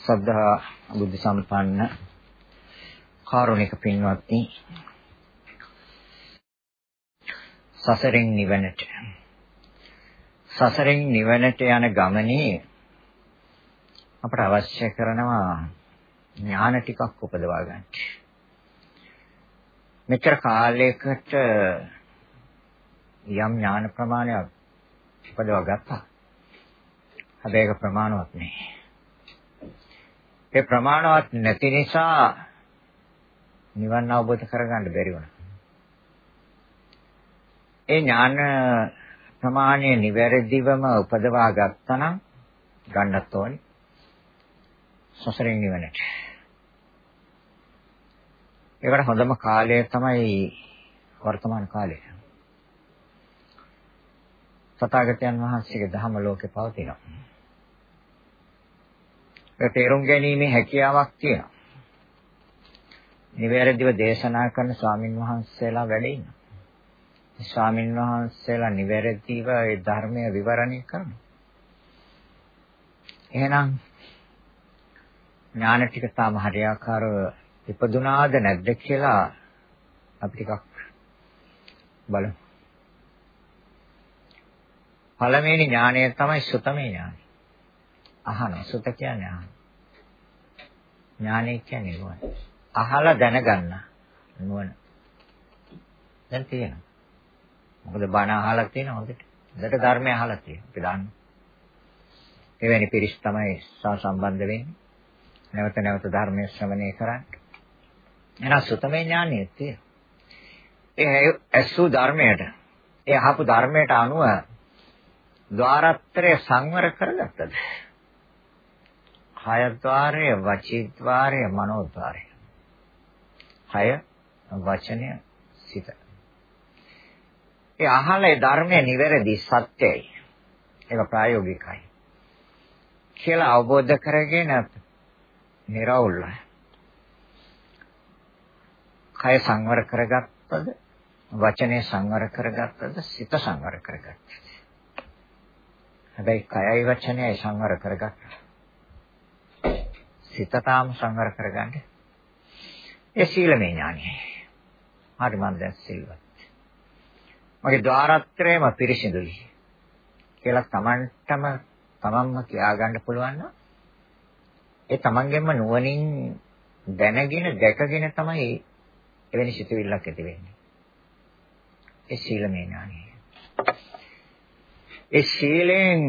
සද්ධා බුද්ධ සම්පන්න කාරුණික පින්වත්නි සසරින් නිවනට සසරින් නිවනට යන ගමනේ අපට අවශ්‍ය කරනවා ඥාන ටිකක් උපදවා ගන්න. මෙච්චර කාලයකට යම් ඥාන ප්‍රමාණයක් උපදවා ගත්තා. හැබැයි ඒක ප්‍රමාණවත් නෙවෙයි. ඒ ප්‍රමාණවත් නැති නිසා නිවන් අවබෝධ කරගන්න බැරි වුණා. ඒ ඥාන ප්‍රමාණය නිවැරදිවම උපදවා ගත්තනම් ගන්නත් ඕනේ. සසරෙන් නිවනට. ඒකට හොඳම කාලය තමයි වර්තමාන කාලය. තථාගතයන් වහන්සේගේ ධර්ම ලෝකේ පවතිනවා. ඒ තේරුම් ගැනීමේ හැකියාවක් තියෙනවා. නිවැරදිව දේශනා කරන ස්වාමින් වහන්සේලා වැඩ ඉන්නවා. ස්වාමින් වහන්සේලා නිවැරදිව ඒ ධර්මය විවරණය කරනවා. එහෙනම් ඥාන ටික තාම හරියාකාරව ඉපදුනාද නැද්ද කියලා අපි ටිකක් බලමු. පළවෙනි ඥානය තමයි සුතමේ ඥානය. අහන සුත කියන්නේ අහන. ඥානය කියන්නේ නුවණ. අහලා දැනගන්න නුවණ. දැන් තියෙනවා. මොකද බණ අහලා තියෙනවා හොඳට. හොඳට ධර්මය අහලා තියෙනවා. අපි දන්නවා. එවැනි පිරිස් තමයි සම්බන්ධ වෙන්නේ. නැවත නැවත ධර්මයේ ශ්‍රවණය කරන්නේ. එහෙනම් සුතමේ ඥානෙ තියෙනවා. ඒ ඇසු ධර්මයට, ඒ අහපු ධර්මයට අනුව ద్వාරත්‍රය සංවර කරගත්තද? හය ద్వාරය, වචී ద్వාරය, මනෝ ద్వාරය. හය වචනය සිත. ඒ අහලේ ධර්මයේ නිවැරදි සත්‍යයි. ඒක ප්‍රායෝගිකයි. කියලා අවබෝධ කරගෙන නිර්වුල්ලයි. කය සංවර කරගත්තද වචනේ සංවර කරගත්තද සිත සංවර කරගත්තද හැබැයි කයයි වචනයයි සංවර කරගත්තා සිත තාම සංවර කරගන්න. ඒ සීලමය ඥානයි. හරි මම දැන් සිල්වත්. මගේ ద్వාරත්‍රයම පිරිසිදුයි කියලා Tamanටම තමන්ම කියාගන්න පුළුවන් නම් ඒ තමන්ගෙන්ම නුවණින් දැනගෙන දැකගෙන තමයි එවැනි සිතුවිල්ලක් ඇති වෙන්නේ. ඒ සීලමය ඥානය. ඒ සීලෙන්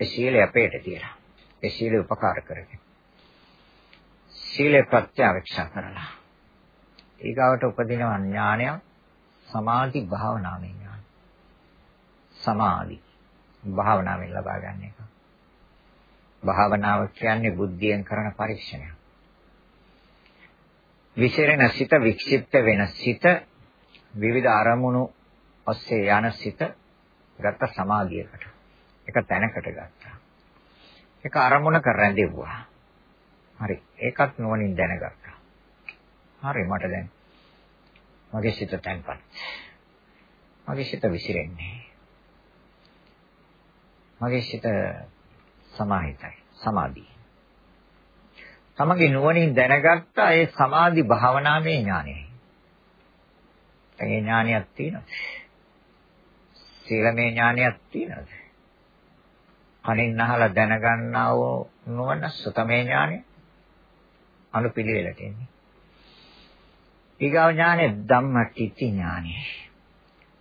ඒ සීලය අපේට තියලා. ඒ සීලය උපකාර කරගෙන. සීලය ප්‍රත්‍යවේක්ෂා කරලා. ඊගාවට උපදින ඥානයක් සමාධි භාවනාවෙන් ඥාන. සමාධි භාවනාවෙන් ලබා ගන්න එක. භාවනාව කියන්නේ බුද්ධියෙන් කරන පරීක්ෂණයක්. විශේෂණ සිත වික්ෂිප්ත වෙන සිත විවිධ අරමුණු ඔස්සේ යන සිත ගත්ත සමාධියකට. එක තැනකට ගත්තා. ඒක අරමුණක රැඳෙව්වා. හරි. ඒකත් නුවණින් දැනගත්තා. හරි මට දැන් මගේ සිත තැන්පත්. මගේ සිත විසිරෙන්නේ. මගේ සිත සමාහිතයි. සමාධි. තමගේ නුවණින් දැනගත්තා ඒ සමාධි භාවනාවේ ඥානයයි. ඒ ඥානයක් තියෙනවා. සීලමය ඥානයක් තියෙනවද? කනින් අහලා දැනගන්නා වූ නුවණ සුතමේ ඥානය අනුපිළිවෙලට එන්නේ. ඊගාව ඥානය ධම්මටිති ඥානය.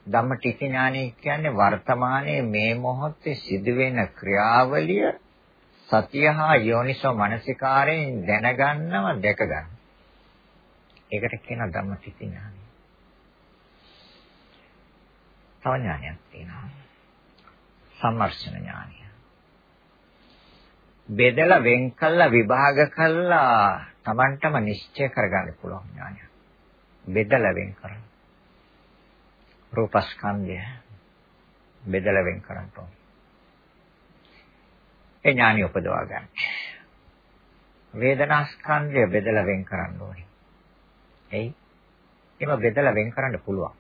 ධම්මටිති ඥානය කියන්නේ වර්තමානයේ මේ මොහොතේ සිදුවෙන ක්‍රියාවලිය සතිය හා යෝනිසෝ මනසිකාරයෙන් දැනගන්නව දැක ගන්න. ඒකට කියන ධම්මටිති ඥානය. තව ඥානයක් තියෙනවා. සම්මර්ෂණ ඥානය. බෙදලා වෙන් කළා විභාග කළා Tamanටම නිශ්චය කරගන්න පුළුවන් ඥානය. බෙදලා වෙන් කරන. රූපස්කන්ධය බෙදලා වෙන් කරන්න ඕනේ. ඒ ඥානිය උපදවා ගන්න. වේදනාස්කන්ධය බෙදලා වෙන් කරන්න ඕනේ. එයි. එහෙම බෙදලා වෙන් කරන්න පුළුවන්.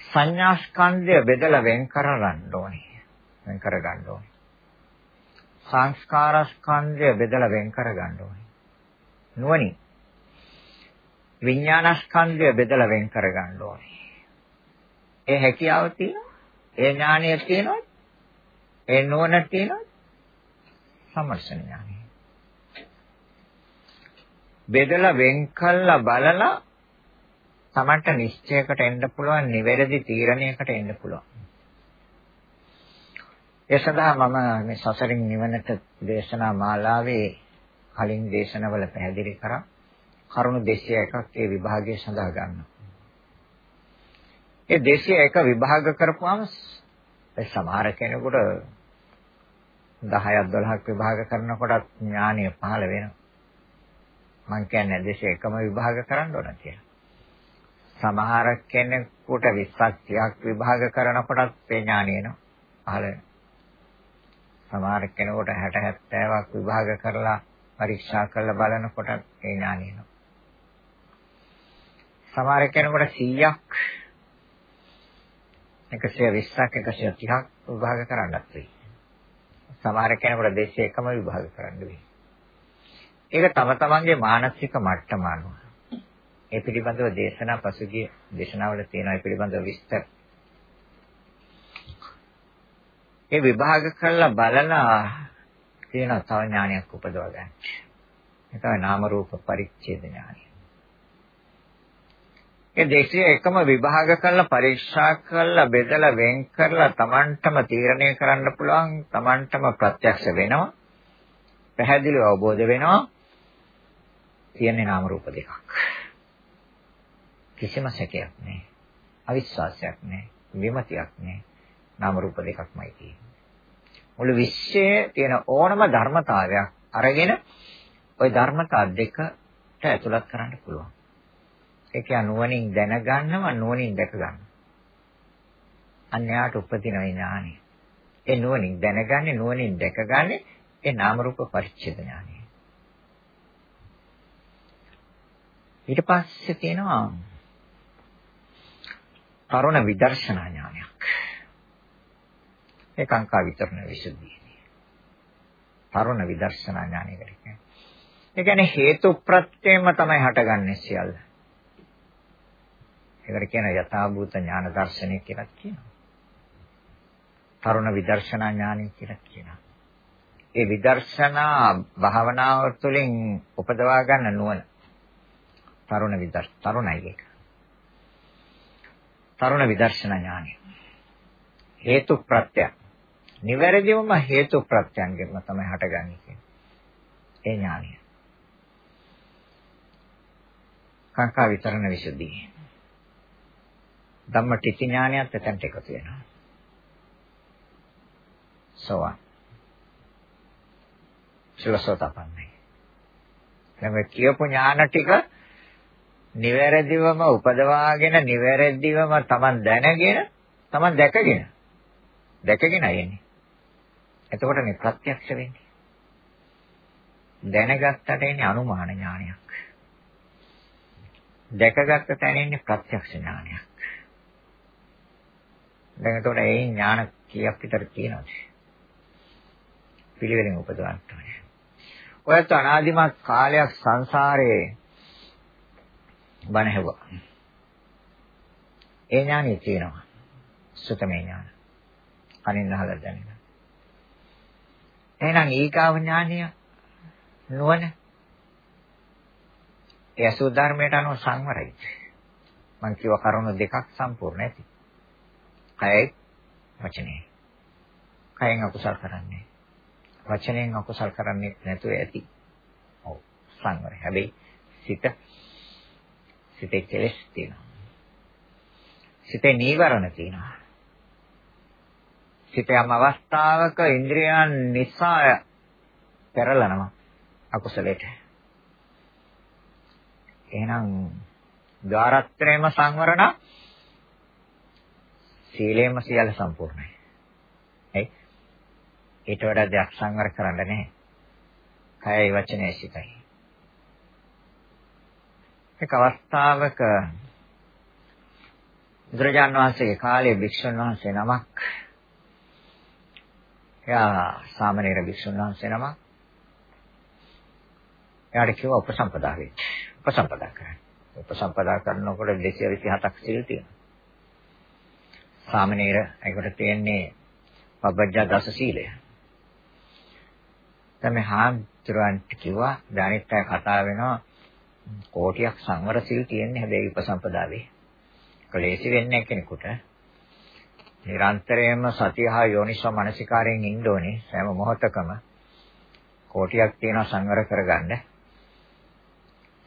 සංඥා ස්කන්ධය බෙදලා වෙන් කරගන්න ඕනේ. වෙන් කරගන්න ඕනේ. සංස්කාර ස්කන්ධය බෙදලා වෙන් කරගන්න ඕනේ. නුවණින්. විඥාන ස්කන්ධය බෙදලා වෙන් කරගන්න ඕනේ. ඒ හැකියාව තියෙනවා. ඒ ඥානය තියෙනවා. ඒ නුවණ තියෙනවා. සමර්ෂණ ඥානය. බෙදලා වෙන් කළා බලලා Tamanට නිශ්චයකට එන්න පුළුවන්, නිවැරදි තීරණයකට එන්න පුළුවන්. ඒ සඳහා මම මේ සසරින් නිවනට දේශනා මාලාවේ කලින් දේශනවල පැහැදිලි කරා කරුණු 201ක් ඒ විභාගයේ සඳහා ගන්නවා. ඒ 201 විභාග කරපුවාම ඒ සමහර කෙනෙකුට 10ක් 12ක් විභාග කරනකොට ඥානය පහළ වෙනවා. මම කියන්නේ 201ම විභාග කරන්න ඕන කියලා. සමහර කෙනෙකුට 20ක් 30ක් විභාග කරනකොටත් ඒ ඥානය එනවා. පහළ වෙනවා. සමහර කෙනෙකුට 60 70ක් විභාග කරලා පරීක්ෂා කරලා බලනකොට ඒ ඥානය එනවා. සමහර කෙනෙකුට 100ක් 120ක් 130ක් විභාග කරන්නත් වෙයි. සමහර කෙනෙකුට 201ම විභාග කරන්න වෙයි. ඒක තම තමන්ගේ මානසික මට්ටම අනුව. ඒ පිළිබඳව දේශනා පසුගිය දේශනාවල තියෙනවා ඒ පිළිබඳව විස්තර. ඒ විභාග කරලා බලලා තියෙන තව ඥානයක් උපදව ගන්න. ඒ තමයි නාම රූප පරිච්ඡේද ඥානය. ඒ දෙකේ එකම විභාග කරලා පරීක්ෂා කරලා බෙදලා වෙන් කරලා Tamanටම තීරණය කරන්න පුළුවන් Tamanටම ප්‍රත්‍යක්ෂ වෙනවා. පැහැදිලිව අවබෝධ වෙනවා. තියෙන්නේ නාම රූප දෙකක්. කිසිම සැකයක් නැහැ. අවිශ්වාසයක් නැහැ. විමතියක් නැහැ. නාම රූප දෙකක්මයි තියෙන්නේ. මුළු විශ්වයේ තියෙන ඕනම ධර්මතාවයක් අරගෙන ওই ධර්මතා දෙකට ඇතුළත් කරන්න පුළුවන්. ඒ කියන්නේ නුවණින් දැනගන්නව නුවණින් දැක ගන්න. අන්‍යයට උපදින ඥානය. ඒ නුවණින් දැනගන්නේ නුවණින් දැකගන්නේ ඒ නාම රූප පරිච්ඡේද ඥානය. ඊට පස්සේ තියෙනවා තරුණ විදර්ශනා ඥානයක්. ඒ කාංකා විතරණ විසුද්ධිය. තරුණ විදර්ශනා ඥානයකට කියන්නේ. ඒ කියන්නේ හේතු ප්‍රත්‍යයෙන්ම තමයි හටගන්නේ සියල්ල. ඒකට කියන යථාභූත ඥාන දර්ශනය කියලා කියනවා. තරුණ විදර්ශනා ඥානය කියලා කියනවා. ඒ විදර්ශනා භාවනාව තුළින් උපදවා ගන්න නුවණ. තරුණ විදර්ශ තරුණයි ඒක. තරුණ විදර්ශන ඥානය. හේතු ප්‍රත්‍ය. නිවැරදිවම හේතු ප්‍රත්‍යංගෙම තමයි හටගන්නේ කියන්නේ. ඒ ඥානය. කාංකා විතරණ විසුද්ධිය. ධම්ම ටිති ඥානයත් එතනට එකතු වෙනවා. සෝවාන්. සුලසෝතපන්නයි. දැන් කියපු ඥාන ටික නිවැරදිවම උපදවාගෙන නිවැරදිවම Taman දැනගෙන Taman දැකගෙන දැකගෙන යන්නේ. එතකොටනේ ප්‍රත්‍යක්ෂ වෙන්නේ. දැනගත්තට එන්නේ අනුමාන ඥානයක්. දැකගත්ත තැන එන්නේ ප්‍රත්‍යක්ෂ ඥානයක්. දැන් එතකොට ඒ ඥාන කීයක් විතර තියෙනවද? පිළිවෙලින් උපදවන්න ඕනේ. ඔයත් අනාදිමත් කාලයක් සංසාරේ බණ හැවුවා. ඒ ඥානෙ තියෙනවා. සුතමේ ඥාන. කනින් අහලා දැනෙන. එහෙනම් ඊකාව ඥානය නුවණ ඒ අසු ධර්මයට අනුව සංවරයි. මම කියව කරුණු දෙකක් සම්පූර්ණ ඇති. කයයි වචනේ. කයෙන් අකුසල් කරන්නේ. වචනයෙන් අකුසල් කරන්නේ නැතුව ඇති. ඔව් සංවරය. හැබැයි සිත සිතේ කෙලෙස් තියෙනවා. සිතේ නීවරණ තියෙනවා. සිත යම් අවස්ථාවක ඉන්ද්‍රියයන් නිසා පෙරලනවා අකුසලයට. එහෙනම් ධාරත්‍රයම සංවරණ සීලේම සියල්ල සම්පූර්ණයි. එයි ඊට වඩා දෙයක් සංවර කරන්න නැහැ. කයයි වචනයයි සිතයි. එක් අවස්ථාවක බුදුරජාන් වහන්සේගේ කාලයේ භික්ෂුන් වහන්සේ නමක් එයා සාමණේර භික්ෂුන් වහන්සේ නමක් එයාට කිව්වා උපසම්පදා වෙන්න. උපසම්පදා කරන්න. උපසම්පදා කරනකොට 227ක් සිල් තියෙනවා. සාමණේර ඒකට තියෙන්නේ පබ්බජ්ජා දස සීලය. දැන් මේ හාමුදුරන්ට කිව්වා දැනිට කතා වෙනවා කෝටියක් සංවර සිල් තියෙන්නේ හැබැයි උපසම්පදාවේ. කලේසි වෙන්නේ කෙනෙකුට. නිරන්තරයෙන්ම සතිය හා යෝනිසෝ මනසිකාරයෙන් ඉන්න ඕනේ හැම මොහොතකම. කෝටියක් තියෙනවා සංවර කරගන්න.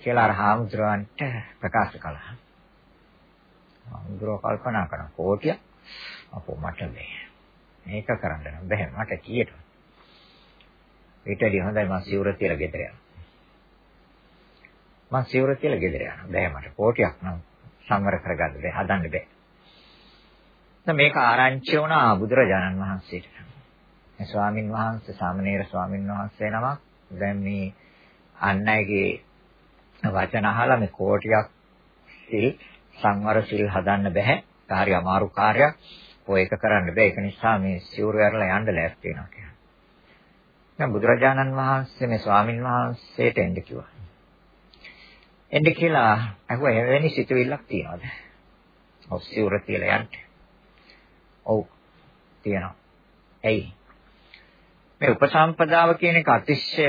කියලා අර හාමුදුරුවන්ට ප්‍රකාශ කළා. හාමුදුරුවෝ කල්පනා කරන කෝටියක් අපෝ මට බෑ. මේක කරන්න බෑ මට කීයට. ඊටදී හොඳයි මම සිවුර තියලා ගෙදර යනවා. මම සිවුර කියලා ගෙදර යනවා. බෑ මට කෝටියක් නම් සංවර කරගන්න බෑ, හදන්න බෑ. දැන් මේක ආරංචි වුණා බුදුරජාණන් වහන්සේට. මේ ස්වාමින් වහන්සේ සාමණේර ස්වාමින් වහන්සේ නමක් දැන් මේ අන් අයගේ වචන අහලා මේ කෝටියක් සිල් සංවර සිල් හදන්න බෑ. කාර්ය අමාරු කාර්යයක්. ඔය එක කරන්න බෑ. ඒක නිසා මේ සිවුර ඇරලා යන්න ලෑස්ති වෙනවා කියලා. දැන් බුදුරජාණන් වහන්සේ මේ ස්වාමින් වහන්සේට එන්න කිව්වා. එන්න කියලා අහුව එවැනි සිතුවිල්ලක් තියනවාද? ඔව් සිවුර තියලා යන්න. ඔව් තියෙනවා. ඇයි? මේ උපසම්පදාව කියන එක අතිශය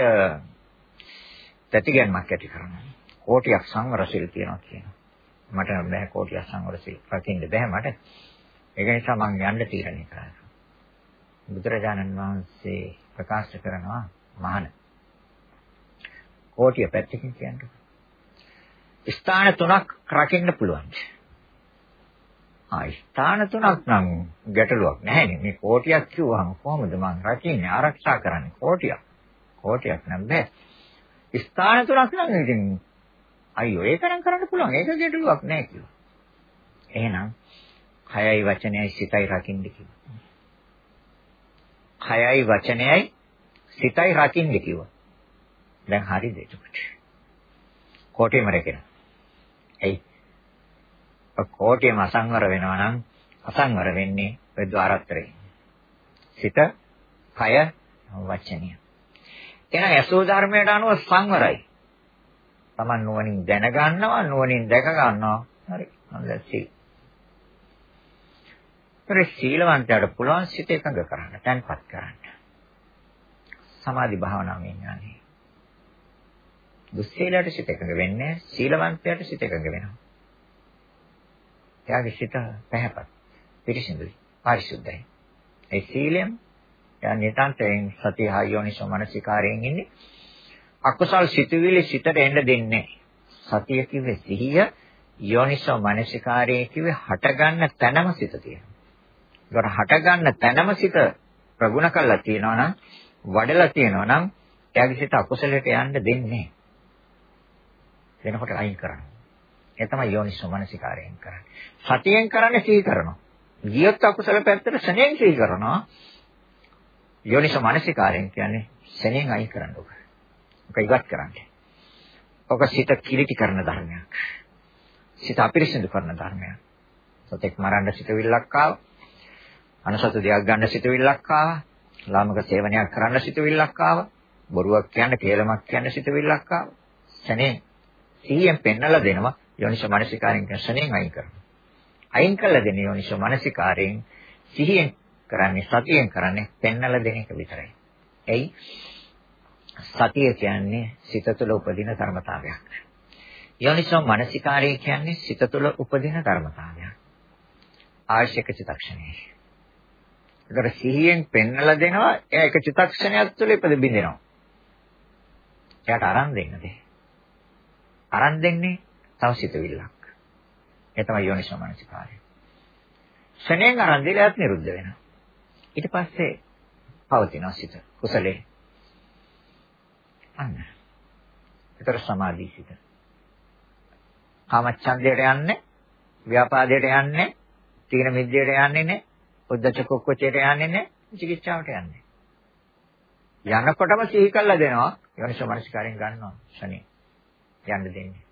තැතිගැන්මක් ඇති කරනවා. කෝටියක් සංවරශීල තියනවා කියනවා. මට බෑ කෝටියක් සංවරශීල රකින්න බෑ මට. ඒක නිසා මම යන්න තීරණය කරා. බුදුරජාණන් වහන්සේ ප්‍රකාශ කරනවා මහාන. කෝටිය පැත්තකින් කියන්නේ ස්ථාන තුනක් රකින්න පුළුවන්. ආ ස්ථාන තුනක් නම් ගැටලුවක් නැහැනේ. මේ කෝටියක් කිව්වහම කොහොමද මං රකින්නේ ආරක්ෂා කරන්නේ කෝටියක්. කෝටියක් නම් බෑ. ස්ථාන තුනක් නම් ඉතින් අයියෝ ඒක නම් කරන්න පුළුවන්. ඒක ගැටලුවක් නෑ කිව්වා. එහෙනම් කයයි වචනයයි සිතයි රකින්න කිව්වා. කයයි වචනයයි සිතයි රකින්න කිව්වා. දැන් හරිද එතකොට? කෝටියම රැකෙනවා. එයි කෝටියම අසංවර වෙනවා නම් අසංවර වෙන්නේ ඔය ద్వාරත්‍රේ. සිත, කය, වචනය. එහෙනම් යසෝ ධර්මයට අනුව සංවරයි. Taman නුවණින් දැන ගන්නවා, නුවණින් දැක ගන්නවා. හරි. හොඳයි. ඒතර සීලවන්තයාට පුළුවන් සිත එකඟ කරන්න, තැන්පත් කරන්න. සමාධි භාවනාවෙන් යන්නේ. දුස්සීලයට සිත එකඟ වෙන්නේ සීලවන්තයට සිත එකඟ වෙනවා. එයාගේ සිත පැහැපත්, පිරිසිදුයි, පාරිශුද්ධයි. ඒ සීලයෙන් එයා නිතාන්තයෙන් සතිය ආයෝනිසෝ මනසිකාරයෙන් ඉන්නේ. අකුසල් සිතුවිලි සිතට එන්න දෙන්නේ. සතිය කිව්වේ සිහිය, යෝනිසෝ මනසිකාරයේ කිව්වේ හටගන්න තැනම සිත තියෙනවා. ඒකට හටගන්න තැනම සිත ප්‍රගුණ කරලා තියෙනවා නම් වඩලා තියෙනවා නම් එයාගේ සිත අකුසලයට යන්න දෙන්නේ නැහැ. වෙනකොට අයින් කරනවා. ඒ තමයි යෝනිසෝ මනසිකාරයෙන් කරන්නේ. සතියෙන් කරන්නේ සිහි කරනවා. ගියත් අකුසල පැත්තට ශනේ සිහි කරනවා. යෝනිසෝ මනසිකාරයෙන් කියන්නේ ශනේ අයින් කරන්න ඕක. ඔක ඉවත් කරන්න. ඔක සිත කිලිටි කරන ධර්මයක්. සිත අපිරිසිදු කරන ධර්මයක්. සතෙක් මරන්න සිතවිල්ලක් ආව. අනසතු දෙයක් ගන්න සිතුවිල්ලක් ආවා. ලාමක සේවනයක් කරන්න සිතුවිල්ලක් ආවා. බොරුවක් කියන්න, කේලමක් කියන්න සිතුවිල්ලක් ආවා. ශනේ සිහියෙන් පෙන්නලා දෙනවා යෝනිසෝ මනසිකාරයෙන් කියන ශනේන් අයින් කරනවා. අයින් කළ දෙන යෝනිසෝ මනසිකාරයෙන් සිහියෙන් කරන්නේ සතියෙන් කරන්නේ පෙන්නලා දෙන එක විතරයි. එයි සතිය කියන්නේ සිත තුළ උපදින ධර්මතාවයක්. යෝනිසෝ මනසිකාරය කියන්නේ සිත තුළ උපදින ධර්මතාවයක්. ආශ්‍යක චිත්තක්ෂණය. ඒතර සිහියෙන් පෙන්නලා දෙනවා එයා එක චිත්තක්ෂණයක් තුළ ඉපද බින්දෙනවා. එයාට අරන් දෙන්න දෙ. අරන් දෙන්නේ තව සිතවිල්ලක්. ඒ තමයි යෝනිසෝ මනසිකාරය. ශණයෙන් අරන් දෙලත් නිරුද්ධ වෙනවා. ඊට පස්සේ පවතිනවා සිත කුසලේ. අන්න. ඒතර සමාධි සිත. කාමච්ඡන්දයට යන්නේ, ව්‍යාපාදයට යන්නේ, තීන මිද්දයට යන්නේ නැහැ, උද්දච්ච කුක්කුචයට යන්නේ නැහැ, චිකිත්සාවට යන්නේ. යනකොටම සිහි කළා දෙනවා. යෝනිසෝ මනසිකාරයෙන් ගන්නවා ශනේ. යන්න දෙන්නේ.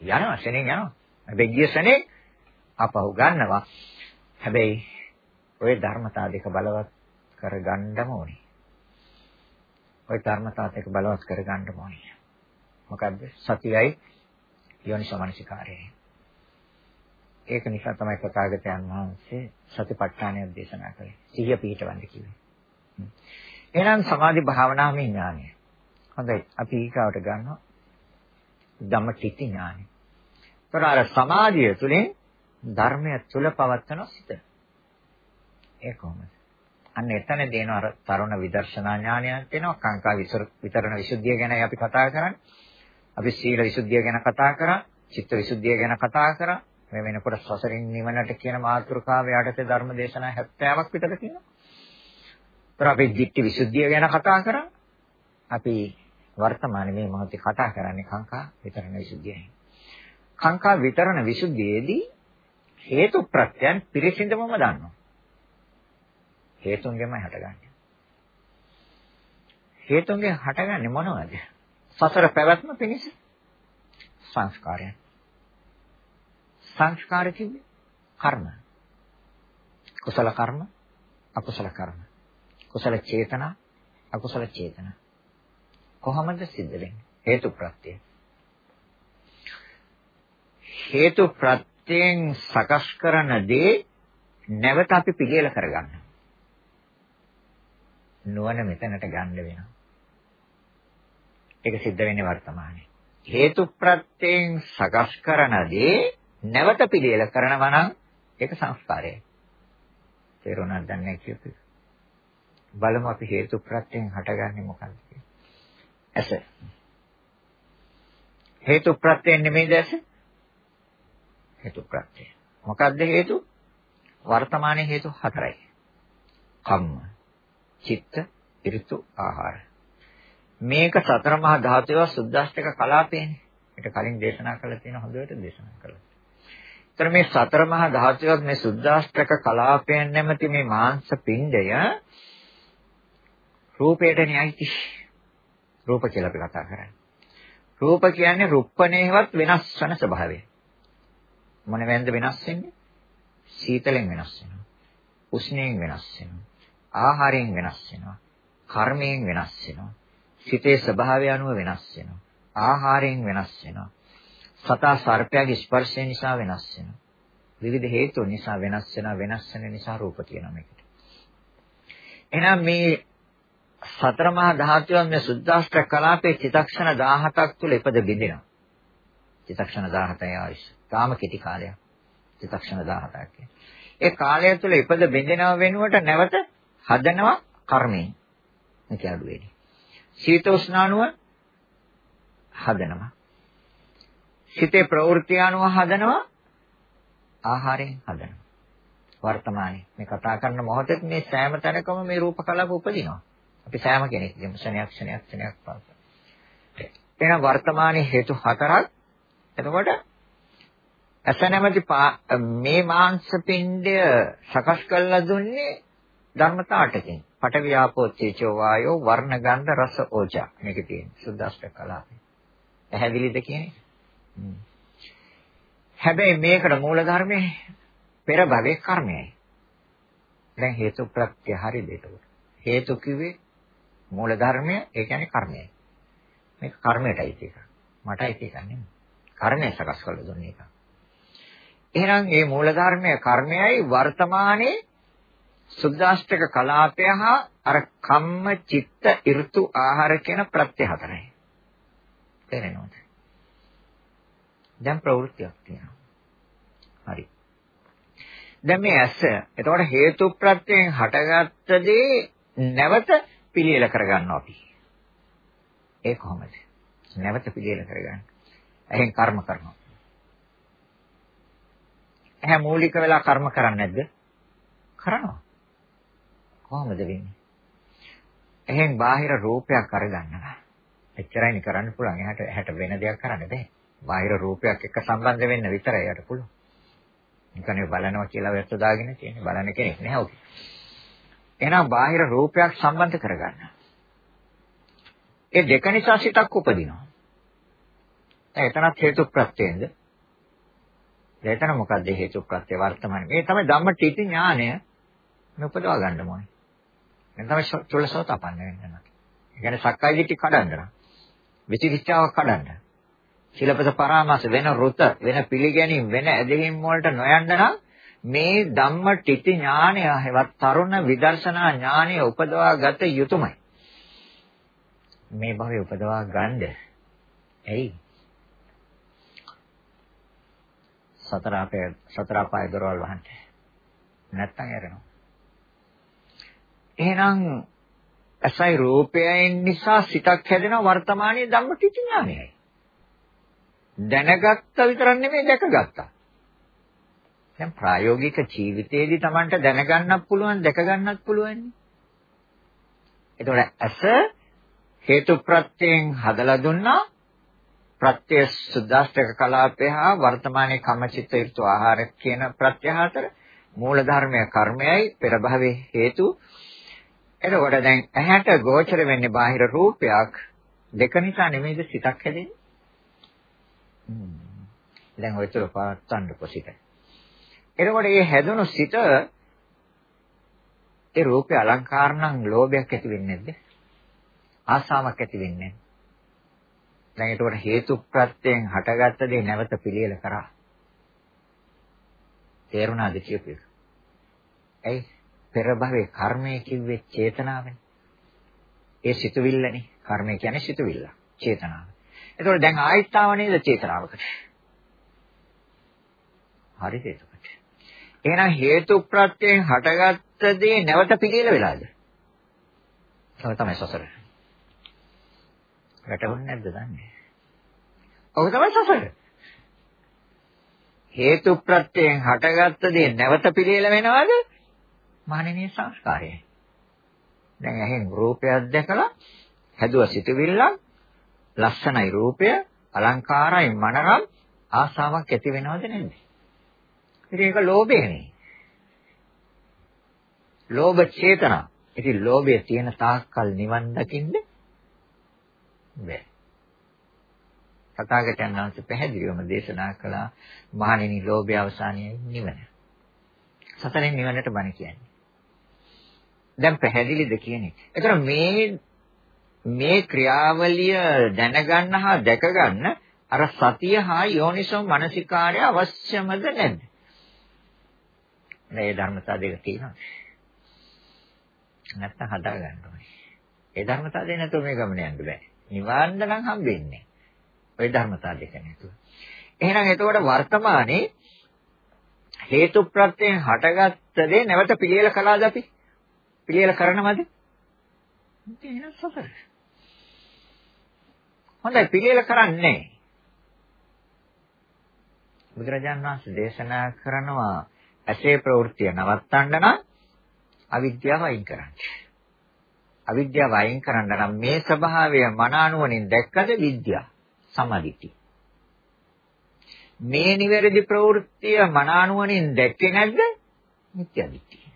යනවා ශනේ යනවා. හැබැයි ගිය ශනේ අපහු ගන්නවා. හැබැයි ওই ධර්මතා දෙක බලවත් කරගන්නම ඕනේ. ওই ධර්මතා දෙක බලවත් කරගන්නම ඕනේ. මොකද්ද? සතියයි යෝනිසමනසිකාරයයි. ඒක නිසා තමයි තථාගතයන් වහන්සේ සතිපට්ඨානය දේශනා කළේ. සිහිය පිහිටවන්න කිව්වේ. එහෙනම් සමාධි භාවනාවේ ඥානය. හොඳයි. අපි ඊගාවට ගන්නවා ධම්මටිති ඥානය. ඒතර අර සමාධිය තුළින් ධර්මය තුල පවත්වන සිත. ඒ කොහොමද? අන්න එතන දෙන අර තරුණ විදර්ශනා ඥානයක් වෙනවා. කාංකා විතරණ විසුද්ධිය ගැනයි අපි කතා කරන්නේ. අපි සීල විසුද්ධිය ගැන කතා කරා, චිත්ත විසුද්ධිය ගැන කතා කරා. මේ වෙනකොට සසරින් නිවනට කියන මාතෘකාව යටතේ ධර්ම දේශනා 70ක් විතර තියෙනවා. ඒතර අපි ධිට්ඨි විසුද්ධිය ගැන කතා කරා. අපි වර්තමානයේ මේ මොහොතේ කතා කරන්නේ කාංකා විතරණ විසුද්ධියයි. කාංකා විතරණ විසුද්ධියේදී හේතු ප්‍රත්‍යයන් පිරිසිඳවම දන්නවා. හේතුන්ගෙන්මයි හටගන්නේ. හේතුන්ගෙන් හටගන්නේ මොනවද? සසර පැවැත්ම පිණිස සංස්කාරයන්. සංස්කාර කිව්වේ කර්ම. කුසල කර්ම, අකුසල කර්ම. කුසල චේතනා, අකුසල චේතනා. කොහොමද සිද්ධ වෙන්නේ? හේතු ප්‍රත්‍යය. හේතු ප්‍රත්‍යයෙන් සකස් කරන දේ නැවත අපි පිළියෙල කරගන්න. නුවණ මෙතනට ගන්න වෙනවා. ඒක සිද්ධ වෙන්නේ වර්තමානයේ. හේතු ප්‍රත්‍යයෙන් සකස් කරන දේ නැවත පිළියෙල කරනවා නම් ඒක සංස්කාරයයි. තේරුණාද දැන් කියපු. බලමු අපි හේතු ප්‍රත්‍යයෙන් හටගන්නේ මොකක්ද ඇස. හේතු ප්‍රත්‍යයෙන් නෙමෙයිද ඇස? හේතු ප්‍රත්‍යය. මොකක්ද හේතු? වර්තමානයේ හේතු හතරයි. කම්ම, චිත්ත, ඍතු, ආහාර. මේක සතර මහා ධාතුවේ සුද්දාෂ්ටක කලාපේනේ. ඒක කලින් දේශනා කළා තියෙන හොඳට දේශනා කළා. ඒතර මේ සතර මහා ධාතුවේ මේ සුද්දාෂ්ටක කලාපයෙන් නැමැති මේ මාංශ පිණ්ඩය රූපයට න්‍යයිති. රූප කියලා අපි කතා කරන්නේ. රූප කියන්නේ රුප්පණේවත් වෙනස් වෙන ස්වභාවය. මොන වෙන්ද වෙනස් වෙන්නේ? සීතලෙන් වෙනස් වෙනවා. උෂ්ණයෙන් වෙනස් වෙනවා. ආහාරයෙන් වෙනස් වෙනවා. කර්මයෙන් වෙනස් වෙනවා. සිතේ ස්වභාවය අනුව වෙනස් වෙනවා. ආහාරයෙන් වෙනස් වෙනවා. සතා සර්පයාගේ ස්පර්ශය නිසා වෙනස් වෙනවා. විවිධ හේතු නිසා වෙනස් වෙනවා වෙනස් වෙන නිසා රූප කියනවා මේකට. එහෙනම් මේ සතර මහා ධාතුන් මේ සුද්ධාෂ්ටක කලාපේ චිතක්ෂණ 17ක් තුල ඉපද බිඳිනවා. චිතක්ෂණ 17යි ආයුෂ. තාම කෙටි කාලයක්. චිතක්ෂණ 17ක්. ඒ කාලය තුල ඉපද බිඳිනව වෙනුවට නැවත හදනවා කර්මයෙන්. මේක අඩු වෙන්නේ. සීත උෂ්ණානුව හදනවා. සිතේ ප්‍රවෘත්ති අනුව හදනවා ආහාරයෙන් හදනවා. වර්තමානයේ මේ කතා කරන මොහොතේ මේ සෑම තැනකම මේ රූප කලාප උපදිනවා. අපි සෑම කෙනෙක් කියමු ක්ෂණයක් ක්ෂණයක් ක්ෂණයක් පාස. එහෙනම් වර්තමානයේ හේතු හතරක්. එතකොට ඇස නැමැති මේ මාංශ පිණ්ඩය සකස් කරලා දුන්නේ ධර්මතා අටකින්. පඨවි ආපෝ තේජෝ වායෝ වර්ණ ගන්ධ රස ඕජා මේක තියෙන්නේ සුද්දාෂ්ටක කලාපේ. පැහැදිලිද කියන්නේ? හැබැයි මේකට මූල ධර්මයේ පෙර භවයේ කර්මයයි. දැන් හේතු ප්‍රත්‍ය හරියද ඒකට? හේතු කිව්වේ මූල ධර්මය, ඒ කියන්නේ කර්මය. මේක කර්මයටයි ඒක. මටයි ඒක නෙමෙයි. කර්මය සකස් කරලා දුන්නේ ඒක. එහෙනම් මේ මූල ධර්මය කර්මයයි වර්තමානයේ සුද්දාෂ්ටක කලාපය හා අර කම්ම චිත්ත ඍතු ආහාර කියන ප්‍රත්‍ය හතරයි. තේරෙනවද? දැන් ප්‍රවෘත්තියක් තියෙනවා. හරි. දැන් මේ ඇස එතකොට හේතු ප්‍රත්‍යයෙන් හටගත්ත දේ නැවත පිළියෙල කරගන්නවා අපි. ඒ කොහොමද? නැවත පිළියෙල කරගන්න. එහෙන් කර්ම කරනවා. එහේ මූලික වෙලා කර්ම කරන්නේ නැද්ද? කරනවා. කොහොමද වෙන්නේ? එහෙන් බාහිර රූපයක් අරගන්නවා. එච්චරයිනේ කරන්න පුළුවන්. එහාට එහාට වෙන දෙයක් කරන්න බෑ. බාහිර රූපයක් එක්ක සම්බන්ධ වෙන්න විතරයි යට පුළුවන්. නිකන් බලනවා කියලා වැස්ස දාගෙන තියෙන්නේ බලන කෙනෙක් නෑ ඔක. එහෙනම් බාහිර රූපයක් සම්බන්ධ කරගන්න. ඒ දෙක නිසා සිතක් උපදිනවා. දැන් එතනත් හේතු ප්‍රත්‍යයෙන්ද? එතන මොකද්ද හේතු ප්‍රත්‍ය වර්තමාන? මේ තමයි ධම්ම ටීති ඥානය මේ උපදවා ගන්න ඕනේ. මේ තමයි චුල්ලසෝතපන්න වෙන්න. ඒ කියන්නේ සක්කාය දිට්ඨි කඩන්න. විචිකිච්ඡාව කඩන්න. ශිලපද පරාමාස වෙන රුත වෙන පිළිගැනීම් වෙන ඇදහිම් වලට නොයන්න නම් මේ ධම්ම ටිති ඥානය හෙවත් තරුණ විදර්ශනා ඥානය උපදවා ගත යුතුයමයි මේ භවයේ උපදවා ගන්නද ඇයි සතර අපේ සතර අපාය දරවල් වහන්න නැත්තම් ඇරෙනවා එහෙනම් අසයි රූපයෙන් නිසා සිතක් හැදෙන වර්තමානයේ ධම්ම ටිති ඥානයයි දැනගත්ත විතරක් නෙමෙයි දැකගත්තා. දැන් ප්‍රායෝගික ජීවිතයේදී Tamanට දැනගන්නත් පුළුවන් දැක ගන්නත් පුළුවන්. එතකොට ඇස හේතු ප්‍රත්‍යයෙන් හදලා දුන්නා ප්‍රත්‍ය සුද්දාෂ්ටක කලාපය හා වර්තමානයේ කමචිත්ත ඍතු ආහාර කියන ප්‍රත්‍ය හතර මූල ධර්මය කර්මයයි පෙර භවයේ හේතු. එතකොට දැන් ඇහැට ගෝචර වෙන්නේ බාහිර රූපයක්. දෙක නිසා නෙමෙයිද සිතක් හැදෙන්නේ? දැන් ඔය තුල පවත්තන්න කොසිත. එතකොට මේ හැදුණු සිත ඒ රූපේ අලංකාර නම් ලෝභයක් ඇති වෙන්නේ නැද්ද? ආසාවක් ඇති වෙන්නේ දැන් ඒකට හේතු ප්‍රත්‍යයෙන් හටගත්ත දේ නැවත පිළියෙල කරා. තේරුණාද කියපු එක? ඇයි? පෙර භවයේ කර්මය කිව්වේ චේතනාවනේ. ඒ සිතුවිල්ලනේ. කර්මය කියන්නේ සිතුවිල්ල. චේතනාව. එතකොට දැන් ආයිත්තාව නේද චේතනාවකට. හරිද එතකොට? එහෙනම් හේතු ප්‍රත්‍යයෙන් හටගත්ත දේ නැවත පිළිල වෙලාද? ඒක තමයි සසර. වැටුන්නේ නැද්ද දන්නේ? ඔක තමයි සසර. හේතු ප්‍රත්‍යයෙන් හටගත්ත දේ නැවත පිළිල වෙනවද? මානනීය සංස්කාරයයි. දැන් ඇහෙන් රූපයක් දැකලා හැදුව සිතුවිල්ලක් ලස්සනයි රූපය, අලංකාරයි මනරම් ආසාවක් ඇති වෙනවද නැද්ද? ඉතින් ඒක ලෝභයනේ. ලෝභ චේතනා. ඉතින් ලෝභය තියෙන තාක්කල් නිවන් දකින්න බැහැ. තථාගතයන් වහන්සේ පැහැදිලිවම දේශනා කළා මහණෙනි ලෝභය අවසානයයි නිවන. සතරෙන් නිවනට බණ කියන්නේ. දැන් පැහැදිලිද කියන්නේ. ඒතර මේ මේ ක්‍රියාවලිය දැනගන්න හා දැකගන්න අර සතිය හා යෝනිසෝ මනසිකාරය අවශ්‍යමද නැද්ද? මේ ධර්මතා දෙක තියෙනවා. නැත්තම් හදා ගන්න ඕනේ. ඒ ධර්මතා දෙක නැතුව මේ ගමන යන්න බෑ. නිවන්න නම් හම්බෙන්නේ. ওই ධර්මතා දෙක නැතුව. එහෙනම් එතකොට වර්තමානයේ හේතු ප්‍රත්‍යයෙන් හටගත්ත දේ නැවත පිළියෙල කළාද අපි? පිළියෙල කරනවද? එහෙනම් සසර. හොඳයි පිළියෙල කරන්නේ බුදුරජාණන් වහන්සේ දේශනා කරනවා ඇසේ ප්‍රවෘත්තිය නවත්තන්න නම් අවිද්‍යාව අයින් කරන්න. අවිද්‍යාව අයින් කරන්න නම් මේ ස්වභාවය මනානුවණින් දැක්කද විද්‍යාව සමාධිති. මේ නිවැරදි ප්‍රවෘත්තිය මනානුවණින් දැක්කේ නැද්ද? මිත්‍යාදිට්ඨිය.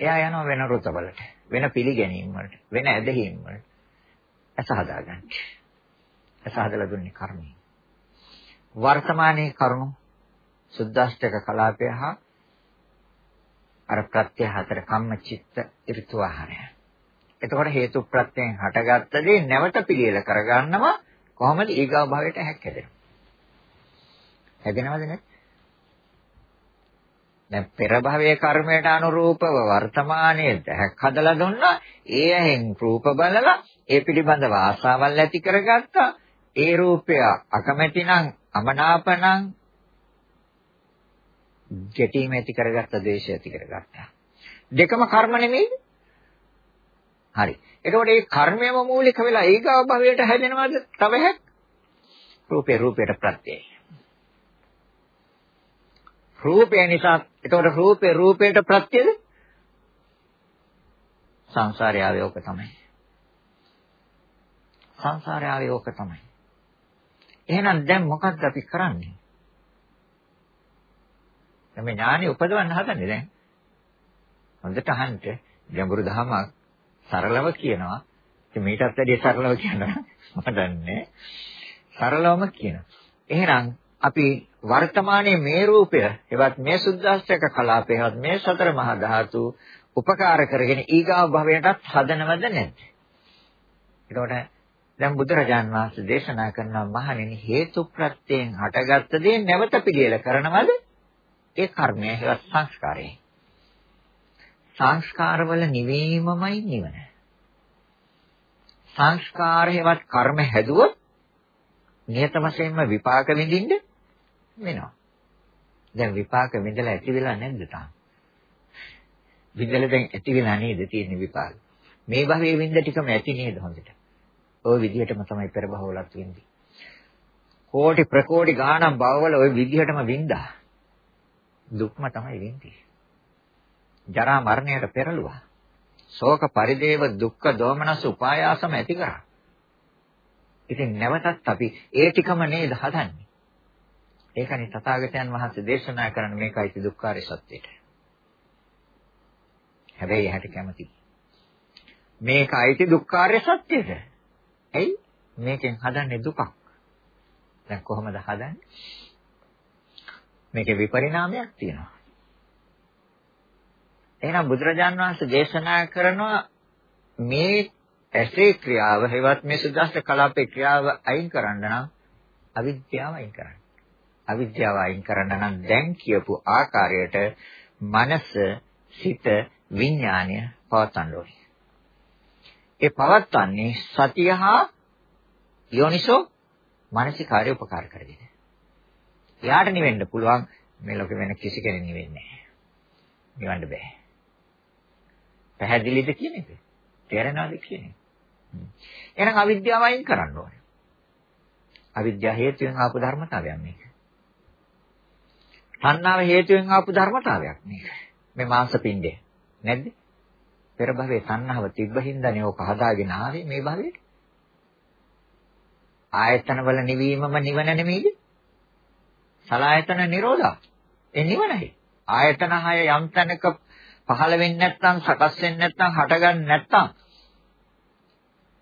එයා යනවා වෙන රුතවලට, වෙන පිළිගැනීම් වලට, වෙන ඇදහිම් වලට. ඇස හදාගන්න. ඇස හදලා දුන්නේ කර්මයෙන්. වර්තමානයේ කරුණු සුද්දාෂ්ටක කලාපය හා අර ප්‍රත්‍ය හතර කම්ම චිත්ත ඍතු ආහාරය. එතකොට හේතු ප්‍රත්‍යයෙන් හටගත්ත දේ නැවත පිළියෙල කරගන්නවා කොහොමද ඊගාව භවයට හැක්කෙදෙනවා. හැදෙනවද නැත්නම්? දැන් පෙර භවයේ කර්මයට අනුරූපව වර්තමානයේ දැක් හදලා දුන්නා. ඒ ඇහෙන් රූප බලලා ඒ පිළිබඳව ආසාවල් ඇති කරගත්තා. ඒ රූපය අකමැතිනම් අමනාපනම් ගැටීම ඇති කරගත්ත ද්වේෂය ඇති කරගත්තා. දෙකම කර්ම නෙමෙයිද? හරි. එතකොට මේ කර්මයම මූලික වෙලා ඊගාව භවයට හැදෙනවද? තව හැක් රූපේ රූපයට ප්‍රත්‍යයයි. රූපය නිසා එතකොට රූපේ රූපයට ප්‍රත්‍යද? සංසාරය ආවේ ඕක තමයි. සංසාරය ආවේ ඕක තමයි. එහෙනම් දැන් මොකක්ද අපි කරන්නේ? මේ ඥානෙ උපදවන්න හදන්නේ දැන්. හොඳට අහන්න ගැඹුරු දහමක් සරලව කියනවා. ඉතින් මේකටත් වැඩිය සරලව කියනවා. මම දන්නේ. සරලවම කියනවා. එහෙනම් අපි වර්තමානයේ මේ රූපය, එවත් මේ සුද්දාස්ත්‍රක කලාපය, එවත් මේ සතර මහා ධාතු උපකාර කරගෙන ඊගාව භවයටත් හදනවද නැද්ද? එතකොට දැන් බුදුරජාන් වහන්සේ දේශනා කරන මහණෙනි හේතු ප්‍රත්‍යයෙන් හටගත්ත දේ නැවත පිළියෙල කරනවද? ඒ කර්මය හේවත් සංස්කාරය. සංස්කාරවල නිවීමමයි නිවන. සංස්කාර හේවත් කර්ම හැදුවොත් නියත වශයෙන්ම විපාක විඳින්න වෙනවා. දැන් විපාක විඳලා ඇති වෙලා නැද්ද තාම? විඳලා දැන් ඇති වෙලා නේද තියෙන විපාක. මේ භවයේ විඳ ටිකම ඇති නේද හොඳට? ওই විදිහටම තමයි පෙර භවවලත් වෙන්නේ. කෝටි ප්‍රකෝටි ගාණක් භවවල ওই විදිහටම වින්දා. දුක්ම තමයි වෙන්නේ. ජරා මරණයට පෙරළුවා. ශෝක පරිදේව දුක්ඛ දෝමනස උපායාසම ඇති කරා. ඉතින් නැවතත් අපි ඒ ටිකම නේද හදන්නේ. ඒකනේ තථාගතයන් වහන්සේ දේශනා කරන මේකයි දුක්ඛාරය සත්‍යයට. හැබැයි එහට කැමති. මේකයි දුක්ඛාරය සත්‍යයට. ඇයි? මේකෙන් හදන්නේ දුකක්. දැන් කොහොමද හදන්නේ? මේකේ විපරිණාමයක් තියෙනවා. එහෙනම් බුදුරජාන් වහන්සේ දේශනා කරනවා මේ ඇසේ ක්‍රියාව හෙවත් මේ සුද්දාස්ත කලාපේ ක්‍රියාව අයින් කරන්න නම් අවිද්‍යාව අයින් කරන්න. අවිද්‍යාව අයින් කරන්න නම් දැන් කියපු ආකාරයට මනස, සිත, විඥානය පවත්වන්න ඕනේ. ඒ පවත්වන්නේ සතිය හා යෝනිසෝ මානසිකාර්ය උපකාර කරගෙන. එයාට නිවෙන්න පුළුවන් මේ ලෝකෙ වෙන කිසි කෙනෙක් නිවෙන්නේ නැහැ. නිවන්න බෑ. පැහැදිලිද කියන එක? තේරෙනවද කියන එක? එහෙනම් අවිද්‍යාව අයින් කරන්න ඕනේ. අවිද්‍යාව හේතුවෙන් ආපු ධර්මතාවයක් මේක. තණ්හාව හේතුවෙන් ආපු ධර්මතාවයක් මේක. මේ මාංශ පිණ්ඩය. නැද්ද? පෙර භවයේ තණ්හාව තිබ්බ හින්දානේ ඕක හදාගෙන ආවේ මේ භවයේ. ආයතන වල නිවීමම නිවන නෙමෙයිද? සලායතන නිරෝධා. ඒ නිවනයි. ආයතන හය යම් තැනක පහළ වෙන්නේ නැත්නම් සකස් වෙන්නේ නැත්නම් හටගන්නේ නැත්නම්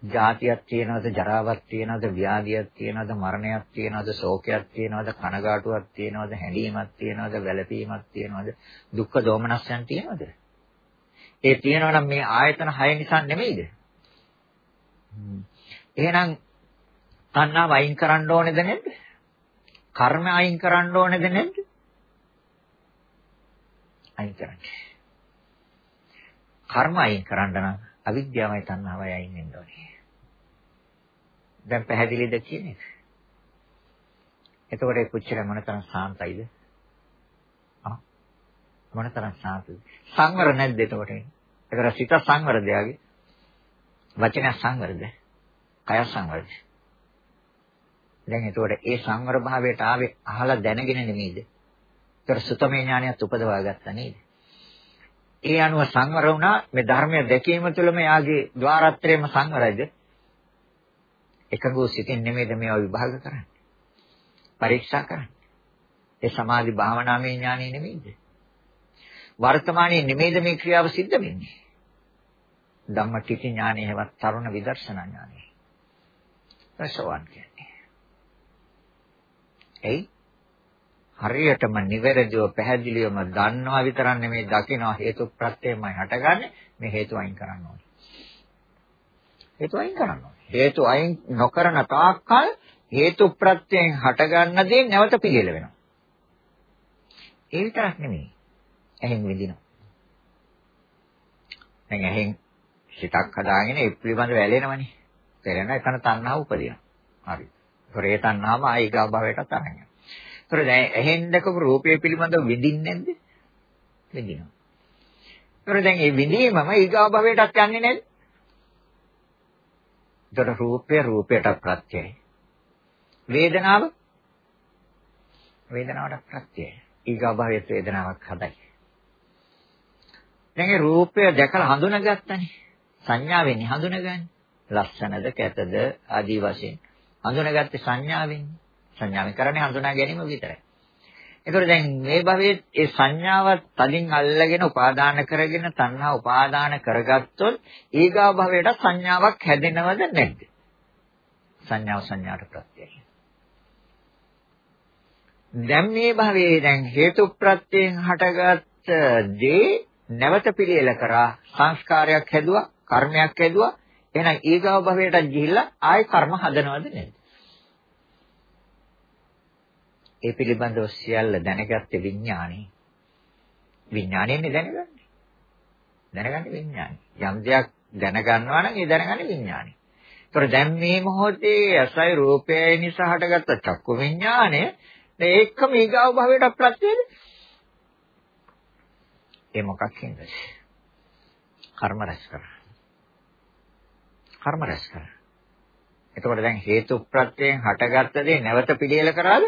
ජාතියක් තියනවද ජරාවක් තියනවද ව්‍යාධියක් තියනවද මරණයක් තියනවද ශෝකයක් තියනවද කනගාටුවක් තියනවද හැඬීමක් තියනවද වැළපීමක් තියනවද දුක්ඛ දෝමනස්යන් තියනවද ඒ තියනවනම් මේ ආයතන හය නිසා නෙමෙයිද එහෙනම් තණ්හාව අයින් කරන්න ඕනේද නැද්ද කර්ම අයින් කරන්න ඕනේද නැද්ද අයින් කරන්න කර්ම අයින් කරන්න නම් අවිද්‍යාවයි තණ්හාවයි අයින් වෙන්න ඕනේ. දැන් පැහැදිලිද කියන්නේ? එතකොට ඒ කුච්චර මොනතරම් සාන්තයිද? ආ මොනතරම් සාන්තද? සංවර නැද්ද එතකොට? ඒතර සිත සංවරද යාගේ? වචන සංවරද? කය සංවරද? දැන් එතකොට ඒ සංවර භාවයට ආවේ අහලා දැනගෙන නෙමෙයිද? ඒතර සුතමේ ඥානයත් උපදවා ගත්තා නේද? ඒ අනුව සංවර වුණා. මේ ධර්මය දැකීම තුළම යාගේ ద్వාරත්‍රයේම සංවරයිද? එකඟ වූ සිතින් නෙමෙයිද මේවා විභාග කරන්නේ? පරීක්ෂා කරන්නේ? ඒ සමාධි භාවනාමය ඥානෙ නෙමෙයිද? වර්තමානයේ නෙමෙයිද මේ ක්‍රියාව සිද්ධ වෙන්නේ? ධම්මටිති ඥානෙ හැවත් තරුණ විදර්ශනා ඥානෙ රසවන් කියන්නේ. එයි හරියටම නිවැරදිව පැහැදිලිවම දන්නවා විතරක් නෙමෙයි දකිනවා හේතු ප්‍රත්‍යයමයි හටගන්නේ මේ හේතු අයින් කරන්න ඕනේ. හේතු අයින් කරන්න ඕනේ. හේතු අයින් නොකරන තාක්කල් හේතු ප්‍රත්‍යයෙන් හටගන්න දේ නැවත පිළිල වෙනවා. ඒ විතරක් නෙමෙයි. එහෙන් විඳිනවා. දැන් එහෙන් සිතක් හදාගෙන ඒ පිළිබඳ වැළෙනවනේ. පෙරෙන එකන තණ්හාව උපදිනවා. හරි. ඒතොරේ තණ්හාවම ආයිගා භවයටත් අරන් යනවා. ඒතොර දැන් එහෙන් දැකපු රූපය පිළිබඳව විඳින්නේ නැද්ද? විඳිනවා. ඒතොර දැන් මේ විඳීමම ඊගා භවයටත් යන්නේ නැද්ද? ඒතොර රූපය රූපයට ප්‍රත්‍යයයි. වේදනාව වේදනාවට ප්‍රත්‍යයයි. ඊගා භවයේ වේදනාවක් හදයි. දැන් ඒ රූපය දැකලා හඳුනාගත්තනේ. සංඥාවෙන් හඳුනගන්නේ. ලස්සනද කැතද ආදී වශයෙන්. හඳුනාගත්තේ සංඥාවෙන්. සංඥාවෙන් කරන්නේ හඳුනා ගැනීම විතරයි. ඒතකොට දැන් මේ භවයේ ඒ සංඥාවත් තදින් අල්ලගෙන උපාදාන කරගෙන තණ්හා උපාදාන කරගත්තොත් ඊගා භවයට සංඥාවක් හැදෙනවද නැද්ද? සංඥාව සංඥාට ප්‍රත්‍යයයි. දැන් මේ භවයේ දැන් හේතු ප්‍රත්‍යයෙන් හටගත් දේ නැවත පිළියෙල කරා සංස්කාරයක් හැදුවා කර්මයක් හැදුවා එහෙනම් ඊගාව භවයට ගිහිල්ලා ආයෙ කර්ම හදනවද නැද්ද? ඒ පිළිබඳව සියල්ල දැනගත්තේ විඥානේ. විඥාණයෙන්නේ දැනගන්නේ. දැනගන්නේ විඥානේ. යම් දෙයක් දැනගන්නවා නම් ඒ දැනගන්නේ විඥානේ. ඒතර දැන් මේ මොහොතේ අසයි රූපයයි නිසා හටගත්ත චක්කු විඥානය ඒකම ඊගාව භවයට ප්‍රත්‍යයද? ඒ මොකක් හින්දාද? කර්ම රැස් කරා. කර්ම රැස් කරා. එතකොට දැන් හේතු ප්‍රත්‍යයෙන් හටගත්ත දේ නැවත පිළියෙල කරාද?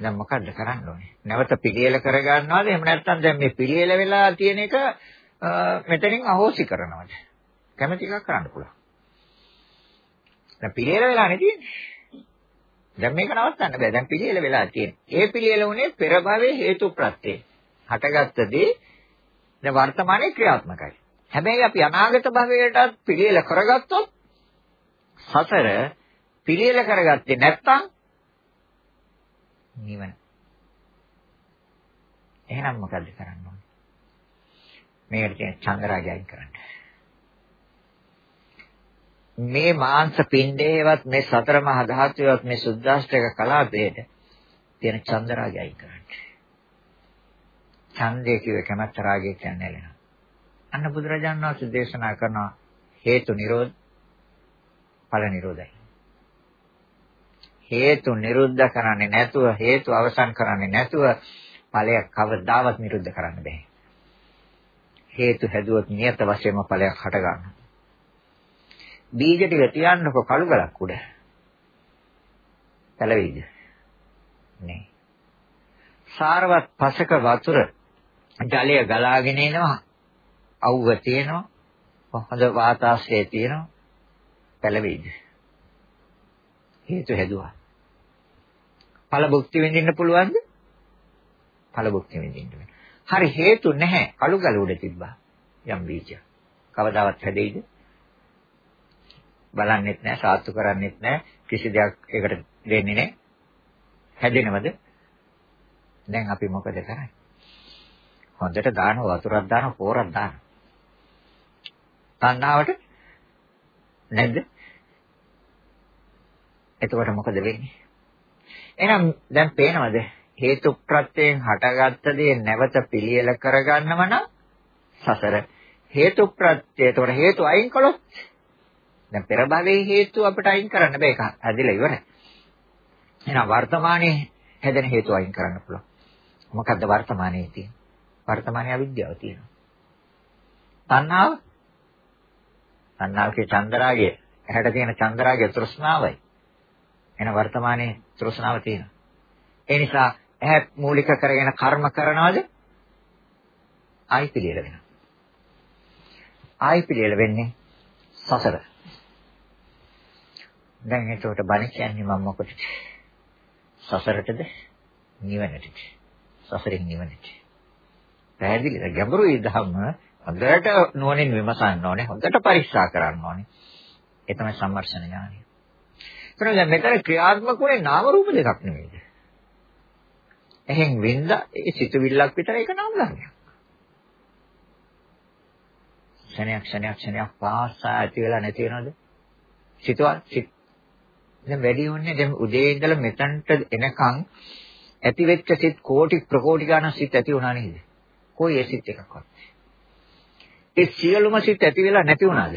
දැන් මොකද්ද කරන්න ඕනේ? නැවත පිළියෙල කරගන්නවද? එහෙම නැත්නම් දැන් මේ පිළියෙල වෙලා තියෙන එක මෙතනින් අහෝසි කරනවද? කැමැති එකක් කරන්න පුළුවන්. දැන් පිළියෙල වෙලා නේ තියෙන්නේ. දැන් මේක නවත්තන්න බෑ. දැන් පිළියෙල වෙලා තියෙන්නේ. ඒ පිළියෙල උනේ පෙර භවයේ හේතු ප්‍රත්‍යය. හටගත්ත දේ දැන් වර්තමානයේ ක්‍රියාත්මකයි. හැබැයි අපි අනාගත භවයටත් පිළියෙල කරගත්තොත් සතර පිළියෙල කරගත්තේ නැත්නම් නිවන. එහෙනම් මොකද්ද කරන්න ඕනේ? මේකට කියන චන්ද්‍රාගයයි කරන්න. මේ මාංශ පිණ්ඩේවත් මේ සතර මහා ධාතුවත් මේ සුද්දාෂ්ටක කලාපයේද තියෙන චන්ද්‍රාගයයි කරන්න. ඡන්දය කිව්ව කැමැත්ත රාගය කියන්නේ නෑ. අන්න බුදුරජාණන් වහන්සේ දේශනා කරන හේතු නිරෝධ ඵල නිරෝධයි. හේතු නිරුද්ධ කරන්නේ නැතුව හේතු අවසන් කරන්නේ නැතුව ඵලයක් කවදාවත් නිරුද්ධ කරන්න බෑ. හේතු හැදුවොත් නියත වශයෙන්ම ඵලයක් හට ගන්නවා. බීජ ටික තියන්නකො කළු ගලක් උඩ. පැලවෙයිද? නෑ. සාරවත් පසක වතුර ජලය ගලාගෙන එනවා අවුව තියෙනවා. හොඳ වාතාශ්‍රය තියෙනවා. පැලවෙයිද හේතු හැදුවා. ඵල භුක්ති විඳින්න පුළුවන්ද? ඵල භුක්ති විඳින්න හරි හේතු නැහැ. අලු ගල උඩ තිබ්බා. යම් බීජ කවදාවත් හැදෙයිද? බලන්නෙත් නැහැ සාත්තු කරන්නෙත් නැහැ කිසි දෙයක් ඒකට දෙන්නේ නැහැ හැදෙනවද? දැන් අපි මොකද කරන්නේ? හොඳට දාන වතුරක් දාන පෝරක් දාන තණ්හාවට නැද්ද? එතකොට මොකද වෙන්නේ? එහෙනම් දැන් පේනවද? හේතු ප්‍රත්‍යයෙන් හටගත්ත දේ නැවත පිළියෙල කරගන්නව නම් සසර හේතු ප්‍රත්‍ය. එතකොට හේතු අයින් කළොත් දැන් පෙර භවයේ හේතු අපිට අයින් කරන්න බෑ ඒක ඇදලා ඉවරයි. එහෙනම් වර්තමානයේ හැදෙන හේතු අයින් කරන්න පුළුවන්. මොකද්ද වර්තමානයේ තියෙන්නේ? වර්තමානයේ අවිද්‍යාව තියෙනවා. තණ්හාව තණ්හාවකේ චන්දරාගය ඇහැට තියෙන චන්දරාගය තෘෂ්ණාවයි. එන වර්තමානයේ තෘෂ්ණාව තියෙනවා. ඒ නිසා ඇහැ මූලික කරගෙන කර්ම කරනවද? ආයි පිළියෙල වෙනවා. ආයි පිළියෙල වෙන්නේ සසර. දැන් එතකොට බණ කියන්නේ මම මොකටද? සසරටද නිවනටද? සසරින් නිවනට. පැහැදිලිද? ගැඹුරුයි ධම්ම හොඳට නුවණින් විමසන්න ඕනේ. හොඳට පරික්ෂා කරන්න ඕනේ. ඒ තමයි සම්මර්ෂණ ඥානය. එතන දැන් මෙතන ක්‍රියාත්මක වෙන්නේ නාම රූප දෙකක් නෙමෙයිද? එහෙන් වින්ද ඒ සිතුවිල්ලක් විතර ඒක නාම ධර්මයක්. ක්ෂණයක් ක්ෂණයක් ක්ෂණයක් පාසා ඇති වෙලා නැති වෙනවද? සිතුවා සිත් දැන් වැඩි වුණේ දැන් උදේ ඉඳලා මෙතනට එනකන් ඇති වෙච්ච සිත් කෝටි ප්‍රකෝටි ගණන් සිත් ඇති වුණා නේද? කොයි ඒ සිත් එකක්වත්. ඒ සියලුම සිත් ඇති වෙලා නැති වුණාද?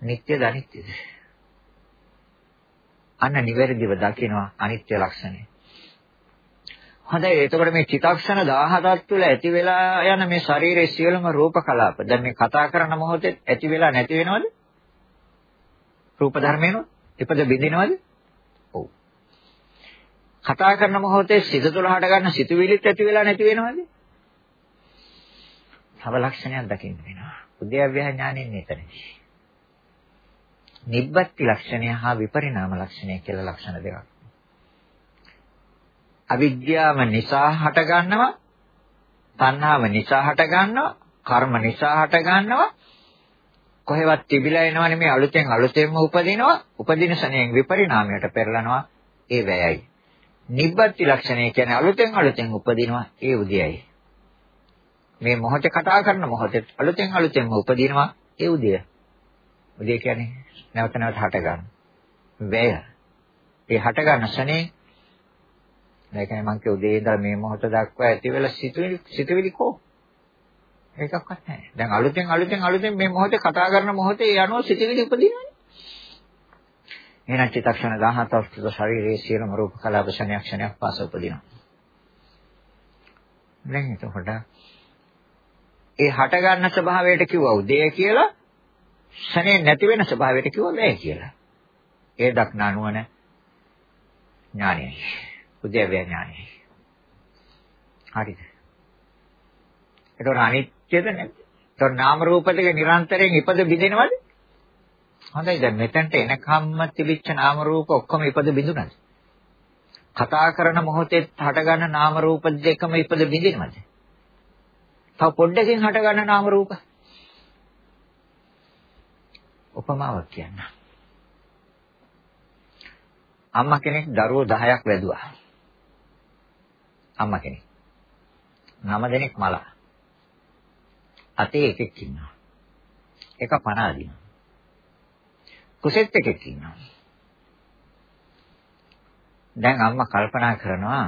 නිට්ටයද අනිත්‍යද? අන්න නිවැරදිව දකිනවා අනිත්‍ය ලක්ෂණය. හොඳයි එතකොට මේ චිතක්ෂණ 17ක් තුළ ඇති වෙලා යන මේ ශරීරයේ සියලුම රූප කලාප දැන් මේ කතා කරන මොහොතේ ඇති වෙලා නැති වෙනවද? රූප ධර්මේනො? ඉපද බිඳිනවද? ඔව්. කතා කරන මොහොතේ සිත තුළ හට ගන්න සිතුවිලිත් ඇති වෙලා නැති වෙනවද? තව ලක්ෂණයක් දකින්න වෙනවා. උද්‍යව්‍ය ඥානෙන්නේ එතනදී. නිබ්බත්ති ලක්ෂණය හා විපරිණාම ලක්ෂණය කියලා ලක්ෂණ දෙකක්. අවිද්‍යාව නිසා හට ගන්නවා, තණ්හාව නිසා හට ගන්නවා, කර්ම නිසා හට ගන්නවා. කොහෙවත් තිබිලා එනවනේ මේ අලුතෙන් අලුතෙන්ම උපදිනවා, උපදින ශණයෙන් විපරිණාමයට පෙරලනවා, ඒ වැයයි. නිබ්බත්ති ලක්ෂණය කියන්නේ අලුතෙන් අලුතෙන් උපදිනවා, ඒ උදයයි. මේ මොහොතේ කතා කරන මොහොතේ අලුතෙන් අලුතෙන්ම උපදිනවා, ඒ උදය. උදය කියන්නේ නැවත නැවත හට ගන්න. වැය. ඒ හට ගන්න ශනේ ඒ කියන්නේ මං කිය උදේ ඉඳලා මේ මොහොත දක්වා ඇති වෙලා සිතුවිලි සිතුවිලි කෝ ඒකක්වත් නැහැ. දැන් අලුතෙන් අලුතෙන් අලුතෙන් මේ මොහොතේ කතා කරන මොහොතේ යනවා සිතුවිලි උපදිනවනේ. එහෙනම් චිත්තක්ෂණ 17ක් තුළ ශරීරයේ සියලුම රූප කලාප ක්ෂණයක් ක්ෂණයක් පාස උපදිනවා. දැන් එතකොට ඒ හට ගන්න ස්වභාවයට කිව්වා උදේ කියලා ශනේ නැති වෙන ස්වභාවයට කිව්වා වැය කියලා. ඒ දක්නා නුවණ ඥානයයි. උද්‍යව්‍ය ඥානයයි. හරිද? ඒතකොට අනිත්‍යද නැද්ද? ඒතකොට නාම රූප දෙක නිරන්තරයෙන් ඉපද බිඳිනවද? හොඳයි දැන් මෙතනට එනකම්ම තිබිච්ච නාම රූප ඔක්කොම ඉපද බිඳුනද? කතා කරන මොහොතේ හටගන්න නාම රූප දෙකම ඉපද බිඳිනවද? තව පොඩ්ඩකින් හටගන්න නාම රූප උපමාවක් කියන්න. අම්මා කෙනෙක් දරුවෝ 10ක් වැදුවා. අම්මා කෙනෙක්. නම දෙනෙක් මලා. අතේ එකෙක් ඉන්නවා. එක පණ අදිනවා. කුසෙත් එකෙක් ඉන්නවා. දැන් අම්මා කල්පනා කරනවා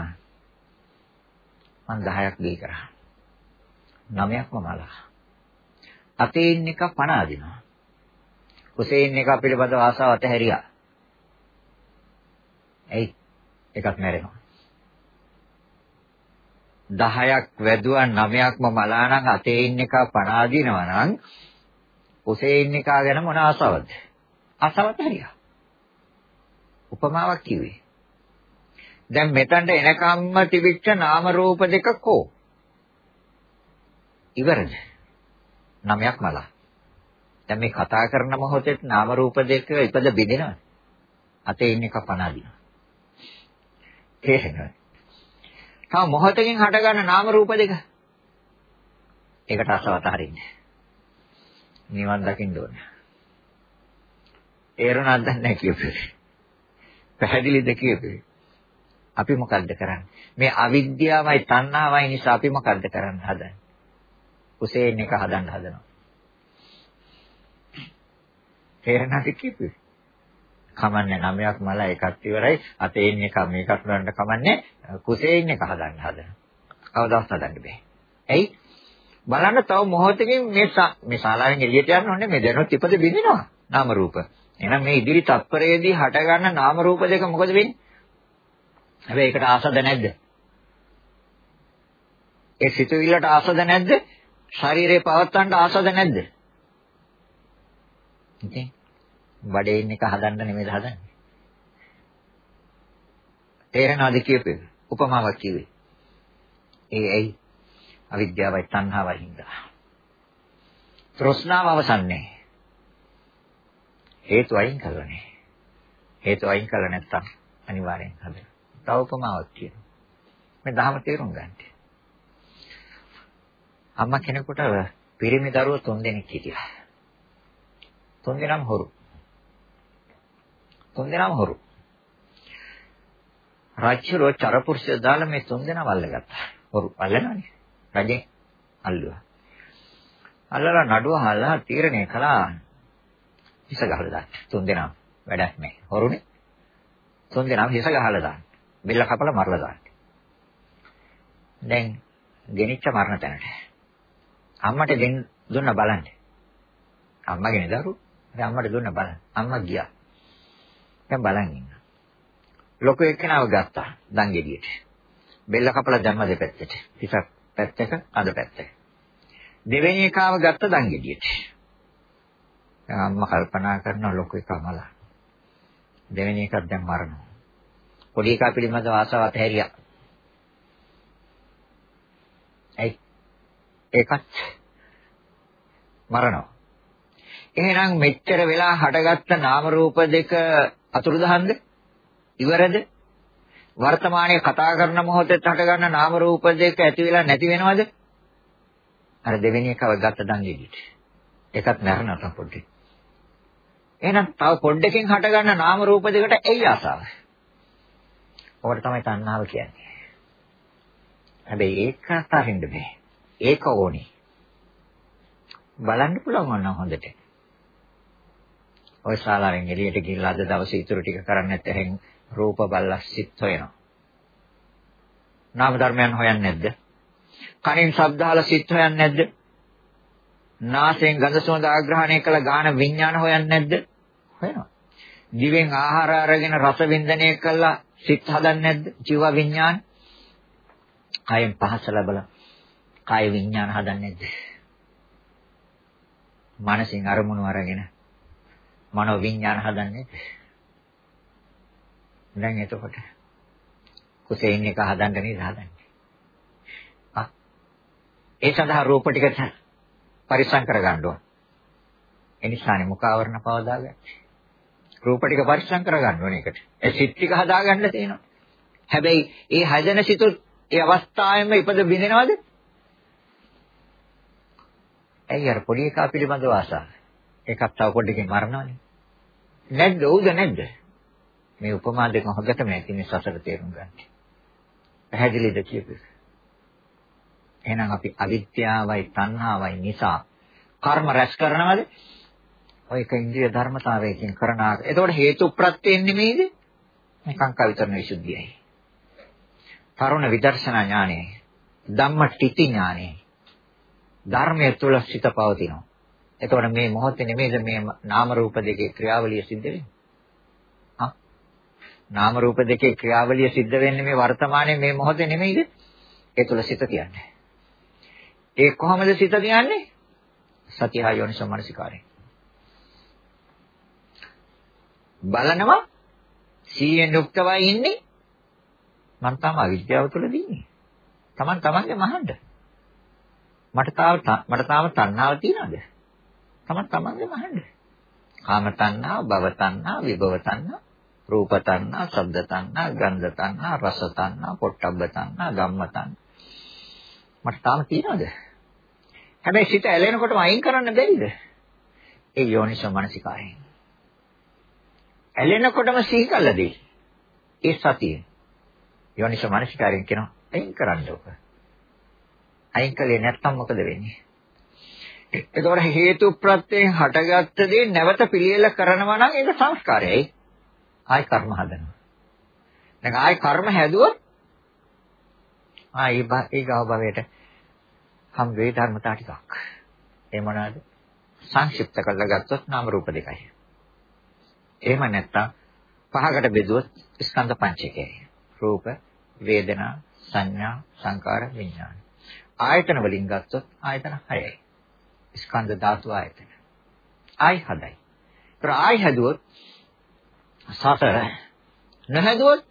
මං 10ක් දී කරා. 9ක්ම මලා. අතේ ඉන්න එක පණ අදිනවා. කුසේ ඉන්න එක පිළිබඳව ආසාව අතහැරියා. එයි එකක් නැරෙනවා. 10ක් වැදුවා 9ක්ම මලා නම් අතේ ඉන්න එක පණ අදිනවා නම් කුසේ ඉන්න එක ගැන මොන ආසාවද? ආසාව අතහැරියා. උපමාවක් කිව්වේ. දැන් මෙතනට එනකම්ම තිබිච්ච නාම රූප දෙක කෝ? ඉවරද? නමයක් මලා. දැන් මේ කතා කරන මොහොතේ නාම රූප දෙක ඉපද බෙදෙනවා. අතේ ඉන්න එක පණ අදිනවා. තේරෙනවද? තව මොහොතකින් හටගන්න නාම රූප දෙක. ඒකට අසවත හරින්නේ. නිවන් දකින්න ඕනේ. ඒරණක් දන්නේ කියපේ. පැහැදිලිද කියපේ. අපි මොකද්ද කරන්නේ? මේ අවිද්‍යාවයි තණ්හාවයි නිසා අපි මොකද්ද කරන්න හදන්නේ? කුසේන් එක හදන්න හදනවා. තේරෙනවද කිව්වේ? කමන්නේ නමයක් මල එකක් ඉවරයි. අතේ ඉන්නේ එක මේකක් ගන්න කමන්නේ. කුසේ ඉන්නේ එක හදන්න හදන. කවදාවත් හදන්න බෑ. ඇයි? බලන්න තව මොහොතකින් මේ මේ ශාලාවෙන් එළියට යන්න ඕනේ මේ දැනුත් ඉපද බින්දිනවා. නාම රූප. එහෙනම් මේ ඉදිරි තත්පරයේදී හටගන්න නාම රූප දෙක මොකද වෙන්නේ? හැබැයි ඒකට ආසද නැද්ද? ඒ සිතුවිල්ලට ආසද නැද්ද? ශරීරේ පවත්තන්න ආසද නැද්ද? ඉතින් බඩේ ඉන්න එක හදන්න නෙමෙයි හදන්නේ. තේරෙනවද කියපේ? උපමාවක් කිව්වේ. ඒ ඇයි? අවිද්‍යාවයි තණ්හාවයි හින්දා. තෘෂ්ණාව අවසන්නේ. හේතු අයින් කරලානේ. හේතු අයින් කළා නැත්තම් අනිවාර්යෙන් හදන්න. තව උපමාවක් කියනවා. මේ ධහම තේරුම් ගන්න. අම්මා කෙනෙකුට පිරිමි දරුවෝ තුන් දෙනෙක් හිටියා. තුන් දෙනාම හොරු. තුන් දෙනාම හොරු. රාජ්‍යරෝ චරපුරුෂය දාලා මේ තුන් දෙනා වල්ලගත්තා. හොරු අල්ලනවානේ. රජෙන් අල්ලුවා. අල්ලලා නඩුව අහලා තීරණය කළා හිස ගහලා දාන්න. තුන් දෙනා වැඩක් නැහැ. හොරුනේ. තුන් දෙනාම හිස ගහලා දාන්න. බෙල්ල කපලා මරලා දාන්න. දැන් ගෙනිච්ච මරණ තැනට. අම්මට දෙන්න දුන්න බලන්න. අම්මගෙන දරු. දැන් අම්මට දුන්න බලන්න. අම්මා ගියා. දැන් බලන් ඉන්න. ලොකු එක්කනව ගත්තා දන් ගෙඩියට. බෙල්ල කපලා දැම්ම දෙපැත්තට. හිසක් පැත්තක අද පැත්තක. දෙවෙනි එකාව ගත්ත දන් ගෙඩියට. දැන් අම්මා කල්පනා කරන ලොකු එකා මලා. දෙවෙනි එකක් දැන් මරනවා. පොඩි එකා පිළිබඳව ආසාව අතහැරියා. ඇයි? ඒකත් මරනවා. එහෙනම් මෙච්චර වෙලා හටගත්ත නාම රූප දෙක අතුරුදහන්ද? ඉවරද? වර්තමානයේ කතා කරන මොහොතේ හටගන්න නාම රූප දෙක ඇති වෙලා නැති වෙනවද? අර දෙවෙනි එකව ගත්ත දංගෙඩියට. ඒකත් මරණ පොඩ්ඩේ. එහෙනම් තව පොඩ්ඩකින් හටගන්න නාම රූප දෙකට එයි ආසාව. ඔකට තමයි තණ්හාව කියන්නේ. හැබැයි ඒක අතරින්ද බෑ. ඒක ඕනේ. බලන්න පුළුවන් නම් හොඳට. ওই ශාලාවෙන් එළියට ගිහිල්ලා අද දවසේ ඉතුරු ටික කරන්න නැත්නම් රූප බල්ලා සිත් හොයනවා. නාම ධර්මයන් හොයන්නේ නැද්ද? කනින් ශබ්ද අහලා සිත් හොයන්නේ නැද්ද? නාසයෙන් ගඳ සුවඳ ආග්‍රහණය කළ ගාන විඥාන හොයන්නේ නැද්ද? හොයනවා. දිවෙන් ආහාර අරගෙන රස වින්දනය කළා සිත් හදන්නේ නැද්ද? ජීව විඥාන. කයෙන් පහස ලැබලා කාය විඥාන හදන්නේ නැද්ද? මනසින් අරමුණු අරගෙන මනෝ විඥාන හදන්නේ දැන් එතකොට කුසේන් එක හදන්න නේද හදන්නේ? ආ. ඒ සඳහා රූප ටික පරිස්සම් කරගන්න ඕන. එනිසානේ මුඛාවරණ පවදාගන්නේ. රූප ටික පරිස්සම් කරගන්න ඕන එකට ඒ සිත් ටික හදාගන්න තියෙනවා. හැබැයි ඒ හදන සිතු ඒ අවස්ථාවෙම ඉපද බිඳිනවද? ඇයි අර පොඩි එකා පිළිබඳව ආසාව ඒකත් තව පොඩ්ඩකින් මරනවනේ නැද්ද? උද නැද්ද? මේ උපමා දෙක හොඳටම ඇතිනේ සසර තේරුම් ගන්න. පැහැදිලිද කියපේ? එහෙනම් අපි අවිද්‍යාවයි තණ්හාවයි නිසා කර්ම රැස් කරනවද? ඔය එක ඉන්ද්‍රිය ධර්මතාවයකින් කරන ආකාර. එතකොට හේතු ප්‍රත්‍යයෙන් නෙමෙයිද? මේ කාංකා විතරන විසුද්ධියයි. තරුණ විදර්ශනා ඥානයයි. ධම්ම ටිති ඥානයයි. ධර්මයේ තුල සිත පවතිනවා. එතකොට මේ මොහොතේ නෙමෙයිද මේ නාම රූප දෙකේ ක්‍රියාවලිය සිද්ධ වෙන්නේ? හා? නාම රූප දෙකේ ක්‍රියාවලිය සිද්ධ වෙන්නේ මේ වර්තමානයේ මේ මොහොතේ නෙමෙයිද? ඒ තුල සිත තියන්නේ. ඒ කොහොමද සිත තියන්නේ? සතිය යෝනිසෝ මනසිකාරයෙන්. බලනවා සීයෙන් යුක්තවයි ඉන්නේ මම තාම අවිද්‍යාව තුළදී ඉන්නේ. Taman tamange මහන්න. මට තාම මට තාම තණ්හාව තියනද? තම තමන්ගේම අහන්න. කාම තණ්හා, භව තණ්හා, විභව තණ්හා, රූප තණ්හා, ශබ්ද තණ්හා, ගන්ධ තණ්හා, රස තණ්හා, පොට්ටබ්බ තණ්හා, ධම්ම තණ්හා. මට තාම තියෙනවද? හැබැයි සිත ඇලෙනකොටම අයින් කරන්න බැරිද? ඒ යෝනිසෝ මනසිකායෙන්. ඇලෙනකොටම සිහි කළදී. ඒ සතිය. යෝනිසෝ මනසිකායෙන් කියනවා අයින් කරන්න ඕක. අයින් කළේ නැත්තම් මොකද වෙන්නේ? එතකොට හේතු ප්‍රත්‍යයෙන් හටගත්ත දේ නැවත පිළියෙල කරනවා නම් ඒක සංස්කාරයයි. ආයි කර්ම හදනවා. දැන් ආයි කර්ම හැදුවොත් ආයි ඒ ගාව භවයට හම් වේ ධර්මතා ටිකක්. ඒ මොනවාද? සංක්ෂිප්ත කරලා ගත්තොත් නාම රූප දෙකයි. එහෙම නැත්තම් පහකට බෙදුවොත් ස්කන්ධ පංචකයයි. රූප, වේදනා, සංඥා, සංකාර, විඥාන. ආයතන වලින් ගත්තොත් ආයතන 6යි. ස්කන්ධ ධාතු ආයතන. ආයි හදයි. ඒතර ආයි හැදුවොත් සතර නැහැදුවොත්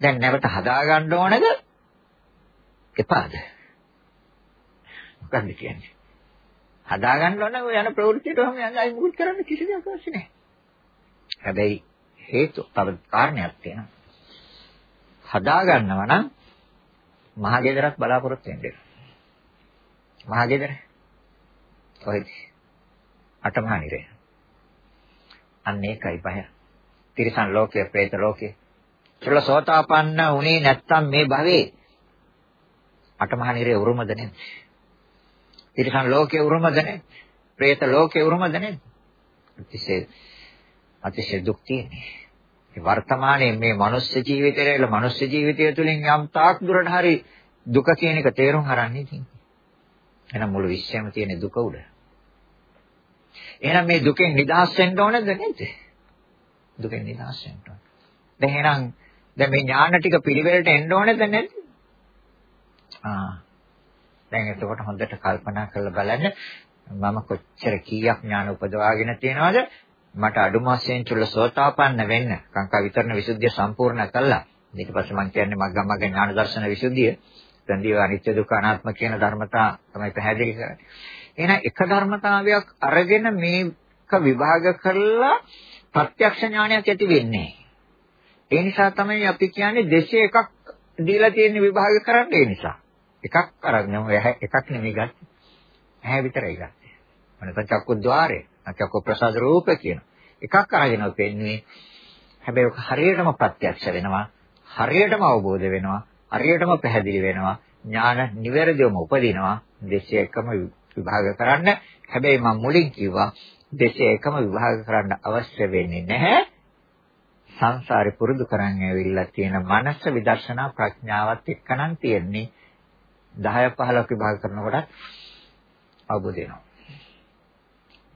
දැන් නැවත හදා ගන්න ඕනද? එපාද? මොකක්ද කියන්නේ? හදා ගන්න ඕන ඔය යන ප්‍රවෘත්තියට ඔහම යන්න අයි මුකුත් කරන්න කිසි දෙයක් අවශ්‍ය නැහැ. හැබැයි හේතු තව කාරණයක් තියෙනවා. හදා ගන්නවා නම් මහගෙදරක් බලාපොරොත්තු වෙන්න එපා. මහගෙදර. කොහෙද? අටමහා නිරය. අන්න ඒකයි බය. තිරිසන් ලෝකය, പ്രേත ලෝකය. ඒගොල්ල සෝතාපන්න වුණේ නැත්තම් මේ භවයේ අටමහා නිරය උරුමද නැද්ද? තිරිසන් ලෝකය උරුමද නැද්ද? പ്രേත ලෝකය උරුමද නැද්ද? අතිශය අතිශය දුක් තියෙන්නේ. මේ වර්තමානයේ මේ මනුස්ස ජීවිතයල මනුස්ස ජීවිතය තුළින් යම් තාක් දුරට හරි දුක කියන එක තේරුම් ගන්න ඉතින්. එහෙනම් මුළු විශ්වයම තියෙන දුක උඩ. එහෙනම් මේ දුකෙන් නිදහස් වෙන්න ඕනද නැද්ද? දුකෙන් නිදහස් වෙන්න ඕන. දැන් එහෙනම් දැන් මේ ඥාන ටික පිළිවෙලට එන්න ඕනද නැද්ද? ආ. දැන් එතකොට හොඳට කල්පනා කරලා බලන්න මම කොච්චර කීයක් ඥාන උපදවාගෙන තියෙනවද? මට අඩුම වශයෙන් චුල්ල සෝතාපන්න වෙන්න කාංකා විතරණ විසුද්ධිය සම්පූර්ණ කළා. ඊට පස්සේ මම කියන්නේ මග්ගමග්ග ඥාන දර්ශන විසුද්ධිය. සංදී අනිත්‍ය දුක්ඛ අනාත්ම කියන ධර්මතා තමයි පැහැදිලි කරන්නේ. එහෙනම් එක ධර්මතාවයක් අරගෙන මේක විභාග කරලා ප්‍රත්‍යක්ෂ ඥානයක් ඇති වෙන්නේ. ඒ නිසා තමයි අපි කියන්නේ දෙශේ එකක් දීලා තියෙන විභාග කරන්න ඒ නිසා. එකක් අරගෙන එකක් නෙමෙයි ගත්තේ. ඇහැ විතරයි ගත්තේ. මොනසත් චක්කුද්්වාරය, චක්කු ප්‍රසාද රූප කියන. එකක් අරගෙන පෙන්වන්නේ. හැබැයි ඔක හරියටම ප්‍රත්‍යක්ෂ වෙනවා. හරියටම අවබෝධ වෙනවා. හරියටම පැහැදිලි වෙනවා. ඥාන නිවැරදිවම උපදිනවා. දෙශේ එකම විභාග කරන්න. හැබැයි මම මුලින් කිව්වා දෙශේ එකම විභාග කරන්න අවශ්‍ය වෙන්නේ නැහැ. සංසාරේ පුරුදු කරන් ඇවිල්ලා තියෙන මනස විදර්ශනා ප්‍රඥාවත් එක්කනම් තියෙන්නේ 10 15ක් විභාග කරනකොට අවබෝධ වෙනවා.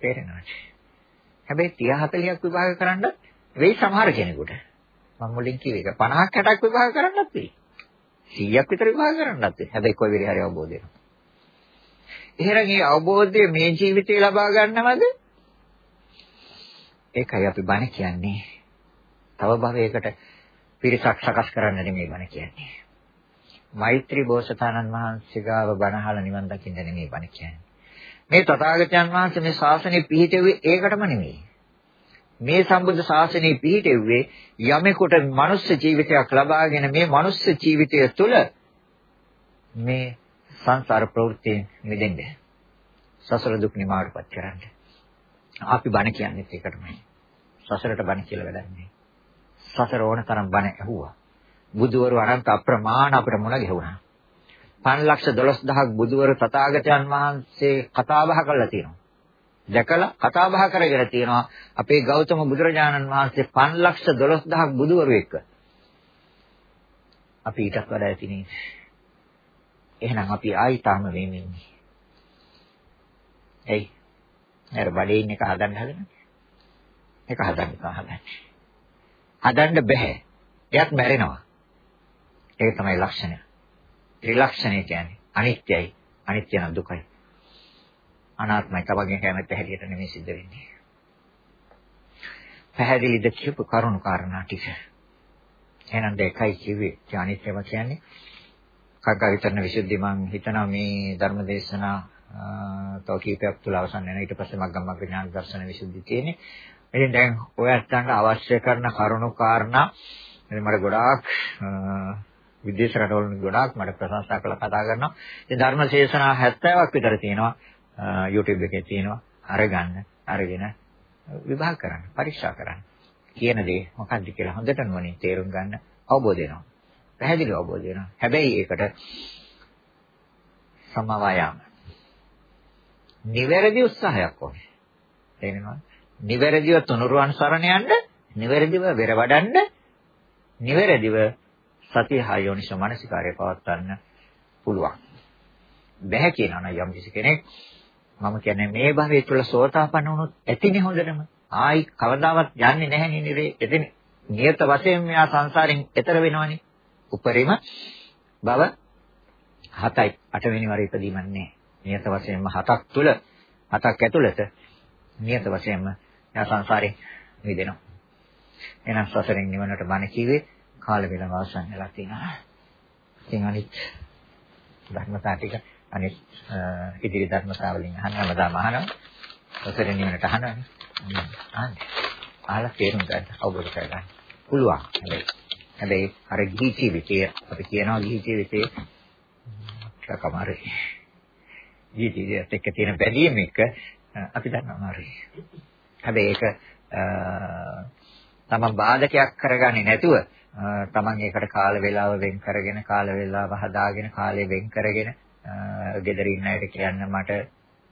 තේරෙනවද? හැබැයි 30 40ක් විභාග කරන්නත් වෙයි සමහර කෙනෙකුට. මම මුලින් කිව්ව එක 50ක් 60ක් විභාග කරන්නත් වෙයි. 100ක් විතර විභාග කරන්නත් වෙයි. හැබැයි කොයි වෙලේ හරි අවබෝධ වෙනවා. එහෙනම් මේ අවබෝධය මේ ජීවිතේ ලබා ගන්නවද? ඒකයි අපි බණ කියන්නේ. තව භවයකට පිරිසක් සකස් කරන්න නෙමෙයි බණ කියන්නේ. මෛත්‍රී බෝසතාණන් වහන්සේ ගාව බණහල නිවන් දකින්න නෙමෙයි බණ කියන්නේ. මේ තථාගතයන් වහන්සේ මේ ශාසනය පිහිටෙව්වේ ඒකටම නෙමෙයි. මේ සම්බුද්ධ ශාසනය පිහිටෙව්වේ යමෙකුට මනුස්ස ජීවිතයක් ලබාගෙන මේ මනුස්ස ජීවිතය තුළ මේ සංසාර ප්‍රවෘත්තියෙන් මිදෙන්න. සසර දුක් නිමාවටපත් කරන්න. අපි බණ කියන්නේ ඒකටමයි. සසරට බණ කියලා වැඩක් නෑ. සසර ඕන තරම් බණ ඇහුවා. බුදුවරු අනන්ත අප්‍රමාණ අපිට මුණ ගැහුණා. 512000ක් බුදුවරු තථාගතයන් වහන්සේ කතා බහ කරලා තියෙනවා. දැකලා කතා බහ කරගෙන තියෙනවා අපේ ගෞතම බුදුරජාණන් වහන්සේ 512000ක් බුදුවරු එක්ක. අපි ඊටත් වඩා ඇති නේද? එහෙනම් අපි ආයි තාම වෙමින් ඉන්නේ. එයි. නේද බඩේ ඉන්න එක හදන්න හදන්නේ. ඒක හදන්න හදන්නේ. හදන්න බෑ. එයත් මැරෙනවා. ඒක තමයි ලක්ෂණය. ත්‍රිලක්ෂණය කියන්නේ අනිත්‍යයි. අනිත්‍ය නම් දුකයි. අනාත්මයි. තමගේ කැමැත්ත හැටියට නෙමෙයි සිද්ධ වෙන්නේ. පැහැදිලිද කියපු කරුණු කාරණා ටික. එහෙනම් දෙකයි කිව්වේ. ඒ අනිත්‍යම කියන්නේ කග්ගා විතරන විසුද්ධි මම හිතනවා මේ ධර්මදේශනා තව කීපයක් තුල අවසන් වෙනවා. ඊට පස්සේ මග්ගමග්ග ඥාන දර්ශන විසුද්ධි තියෙන්නේ. ඉතින් දැන් ඔයයන්ට අවශ්‍ය කරන කරුණු කාරණා මට ගොඩාක් විදේශ රටවල ගොඩාක් මට ප්‍රශංසා කරලා කතා කරනවා. ඉතින් ධර්ම ශේෂනා 70ක් විතර තියෙනවා. YouTube එකේ තියෙනවා. අරගන්න, අරගෙන විභාග කරන්න, පරීක්ෂා කරන්න. කියන දේ මොකක්ද කියලා හොඳට නුවණින් තේරුම් ගන්න අවබෝධ වෙනවා. පැහැදිලිව අවබෝධ වෙනවා. හැබැයි ඒකට සමවායම. නිවැරදි උත්සාහයක් ඕනේ. තේරෙනවද? නිවැරදිව තුනුරුවන් සරණ යන්න, නිවැරදිව වෙර වඩන්න, නිවැරදිව සතිය හා යෝනිසෝ මනසිකාරය පවත්වන්න පුළුවන්. බැහැ කියනවා නම් යම් කිසි කෙනෙක් මම කියන්නේ මේ භවයේ තුල සෝතාපන්න වුණොත් ඇතිනේ හොඳටම. ආයි කවදාවත් යන්නේ නැහැ නේ එතන. නියත වශයෙන් මෙයා සංසාරෙන් එතර වෙනවනේ. උපරිම භව හතයි අටවෙනි වර ඉපදීමක් නැහැ. නියත වශයෙන්ම හතක් තුල හතක් ඇතුළත නියත වශයෙන්ම එයා සංසාරේ මිදෙනවා. එහෙනම් සසරෙන් නිවනට බණ කිව්වේ කාල වේලාව අවසන් වෙලා තියෙනවා. ඉතින් අනිත් ධර්මතා ටික අනිත් ඉදිරි ධර්මතා වලින් අහන්නම දා මහනවා. ඔතරින් නිවනට අහනවානේ. අහන්නේ. අහලා තේරුම් ගන්න අවබෝධ කරගන්න. පුළුවන්. හැබැයි හැබැයි අර ගිහි ජීවිතය අපි කියනවා ගිහි ජීවිතේ කකමාරේ. ගිහි ජීවිතයත් එක්ක තියෙන බැඳීම එක අපි දන්නවා මාරේ. හැබැයි ඒක තමන් බාධකයක් කරගන්නේ නැතුව තමන් ඒකට කාල වේලාව වෙන් කරගෙන කාල වේලාව හදාගෙන කාලය වෙන් කරගෙන ගෙදර ඉන්න අයට කියන්න මට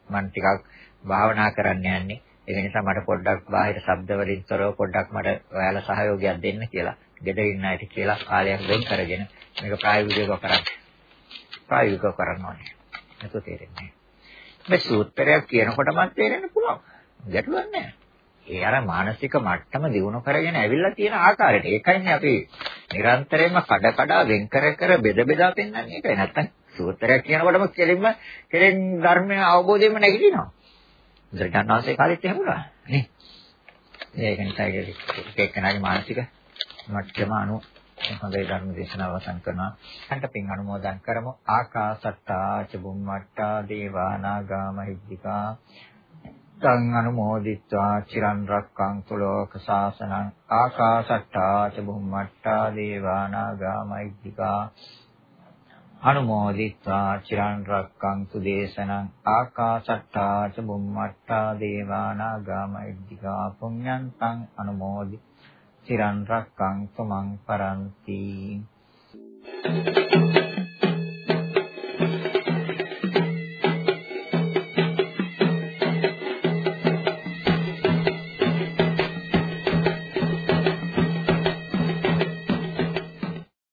මම ටිකක් භාවනා කරන්න යන්නේ. ඒ නිසා මට පොඩ්ඩක් බාහිර ශබ්ද වලින් තොරව පොඩ්ඩක් මට ඔයාලා සහයෝගයක් දෙන්න කියලා ගෙදර ඉන්න අයට කියලා කාලයක් වෙන් කරගෙන මේක ප්‍රායෝගිකව කරන්න. ප්‍රායෝගිකව කරන්න ඕනේ. නැතු තේරෙන්නේ මේ සූත්‍රයක් කියනකොටම තේරෙන්න පුළුවන්. ගැටලුවක් නැහැ. ඒ අර මානසික මට්ටම දිනු කරගෙන ඇවිල්ලා තියෙන ආකාරයට. ඒකයිනේ අපි නිරන්තරයෙන්ම කඩ කඩ වෙන් කර කර බෙද බෙදා පෙන්වන්නේ ඒකයි. නැත්තම් සූත්‍රයක් කියනකොටම කෙලින්ම කෙලෙන් ධර්මය අවබෝධයෙන්ම නැගිටිනවා. බුදුරජාණන්සේ කාලෙත් එහෙම වුණා නේ. ඒක නිසා ඒක එක්කෙනාගේ මානසික මට්ටම අනු හොඳයි ධර්ම දේශනාව අවසන් කරනවා. හන්ට පින් අනුමෝදන් කරමු. ආකාසට්ටා ච බුම්මට්ටා දේවා නාග මහිද්దికා තං අනුමෝදිත්වා චිරන් රක්කං කුලෝක සාසනං ආකාශට්ටා ච බුම්මට්ටා දේවා නාග මෛත්‍තිකා අනුමෝදිත්වා චිරන් රක්කං සුදේශනං ආකාශට්ටා ච බුම්මට්ටා දේවා නාග මෛත්‍තිකා පුඤ්ඤන්තං අනුමෝදි චිරන් රක්කං සමං පරන්ති Thank you.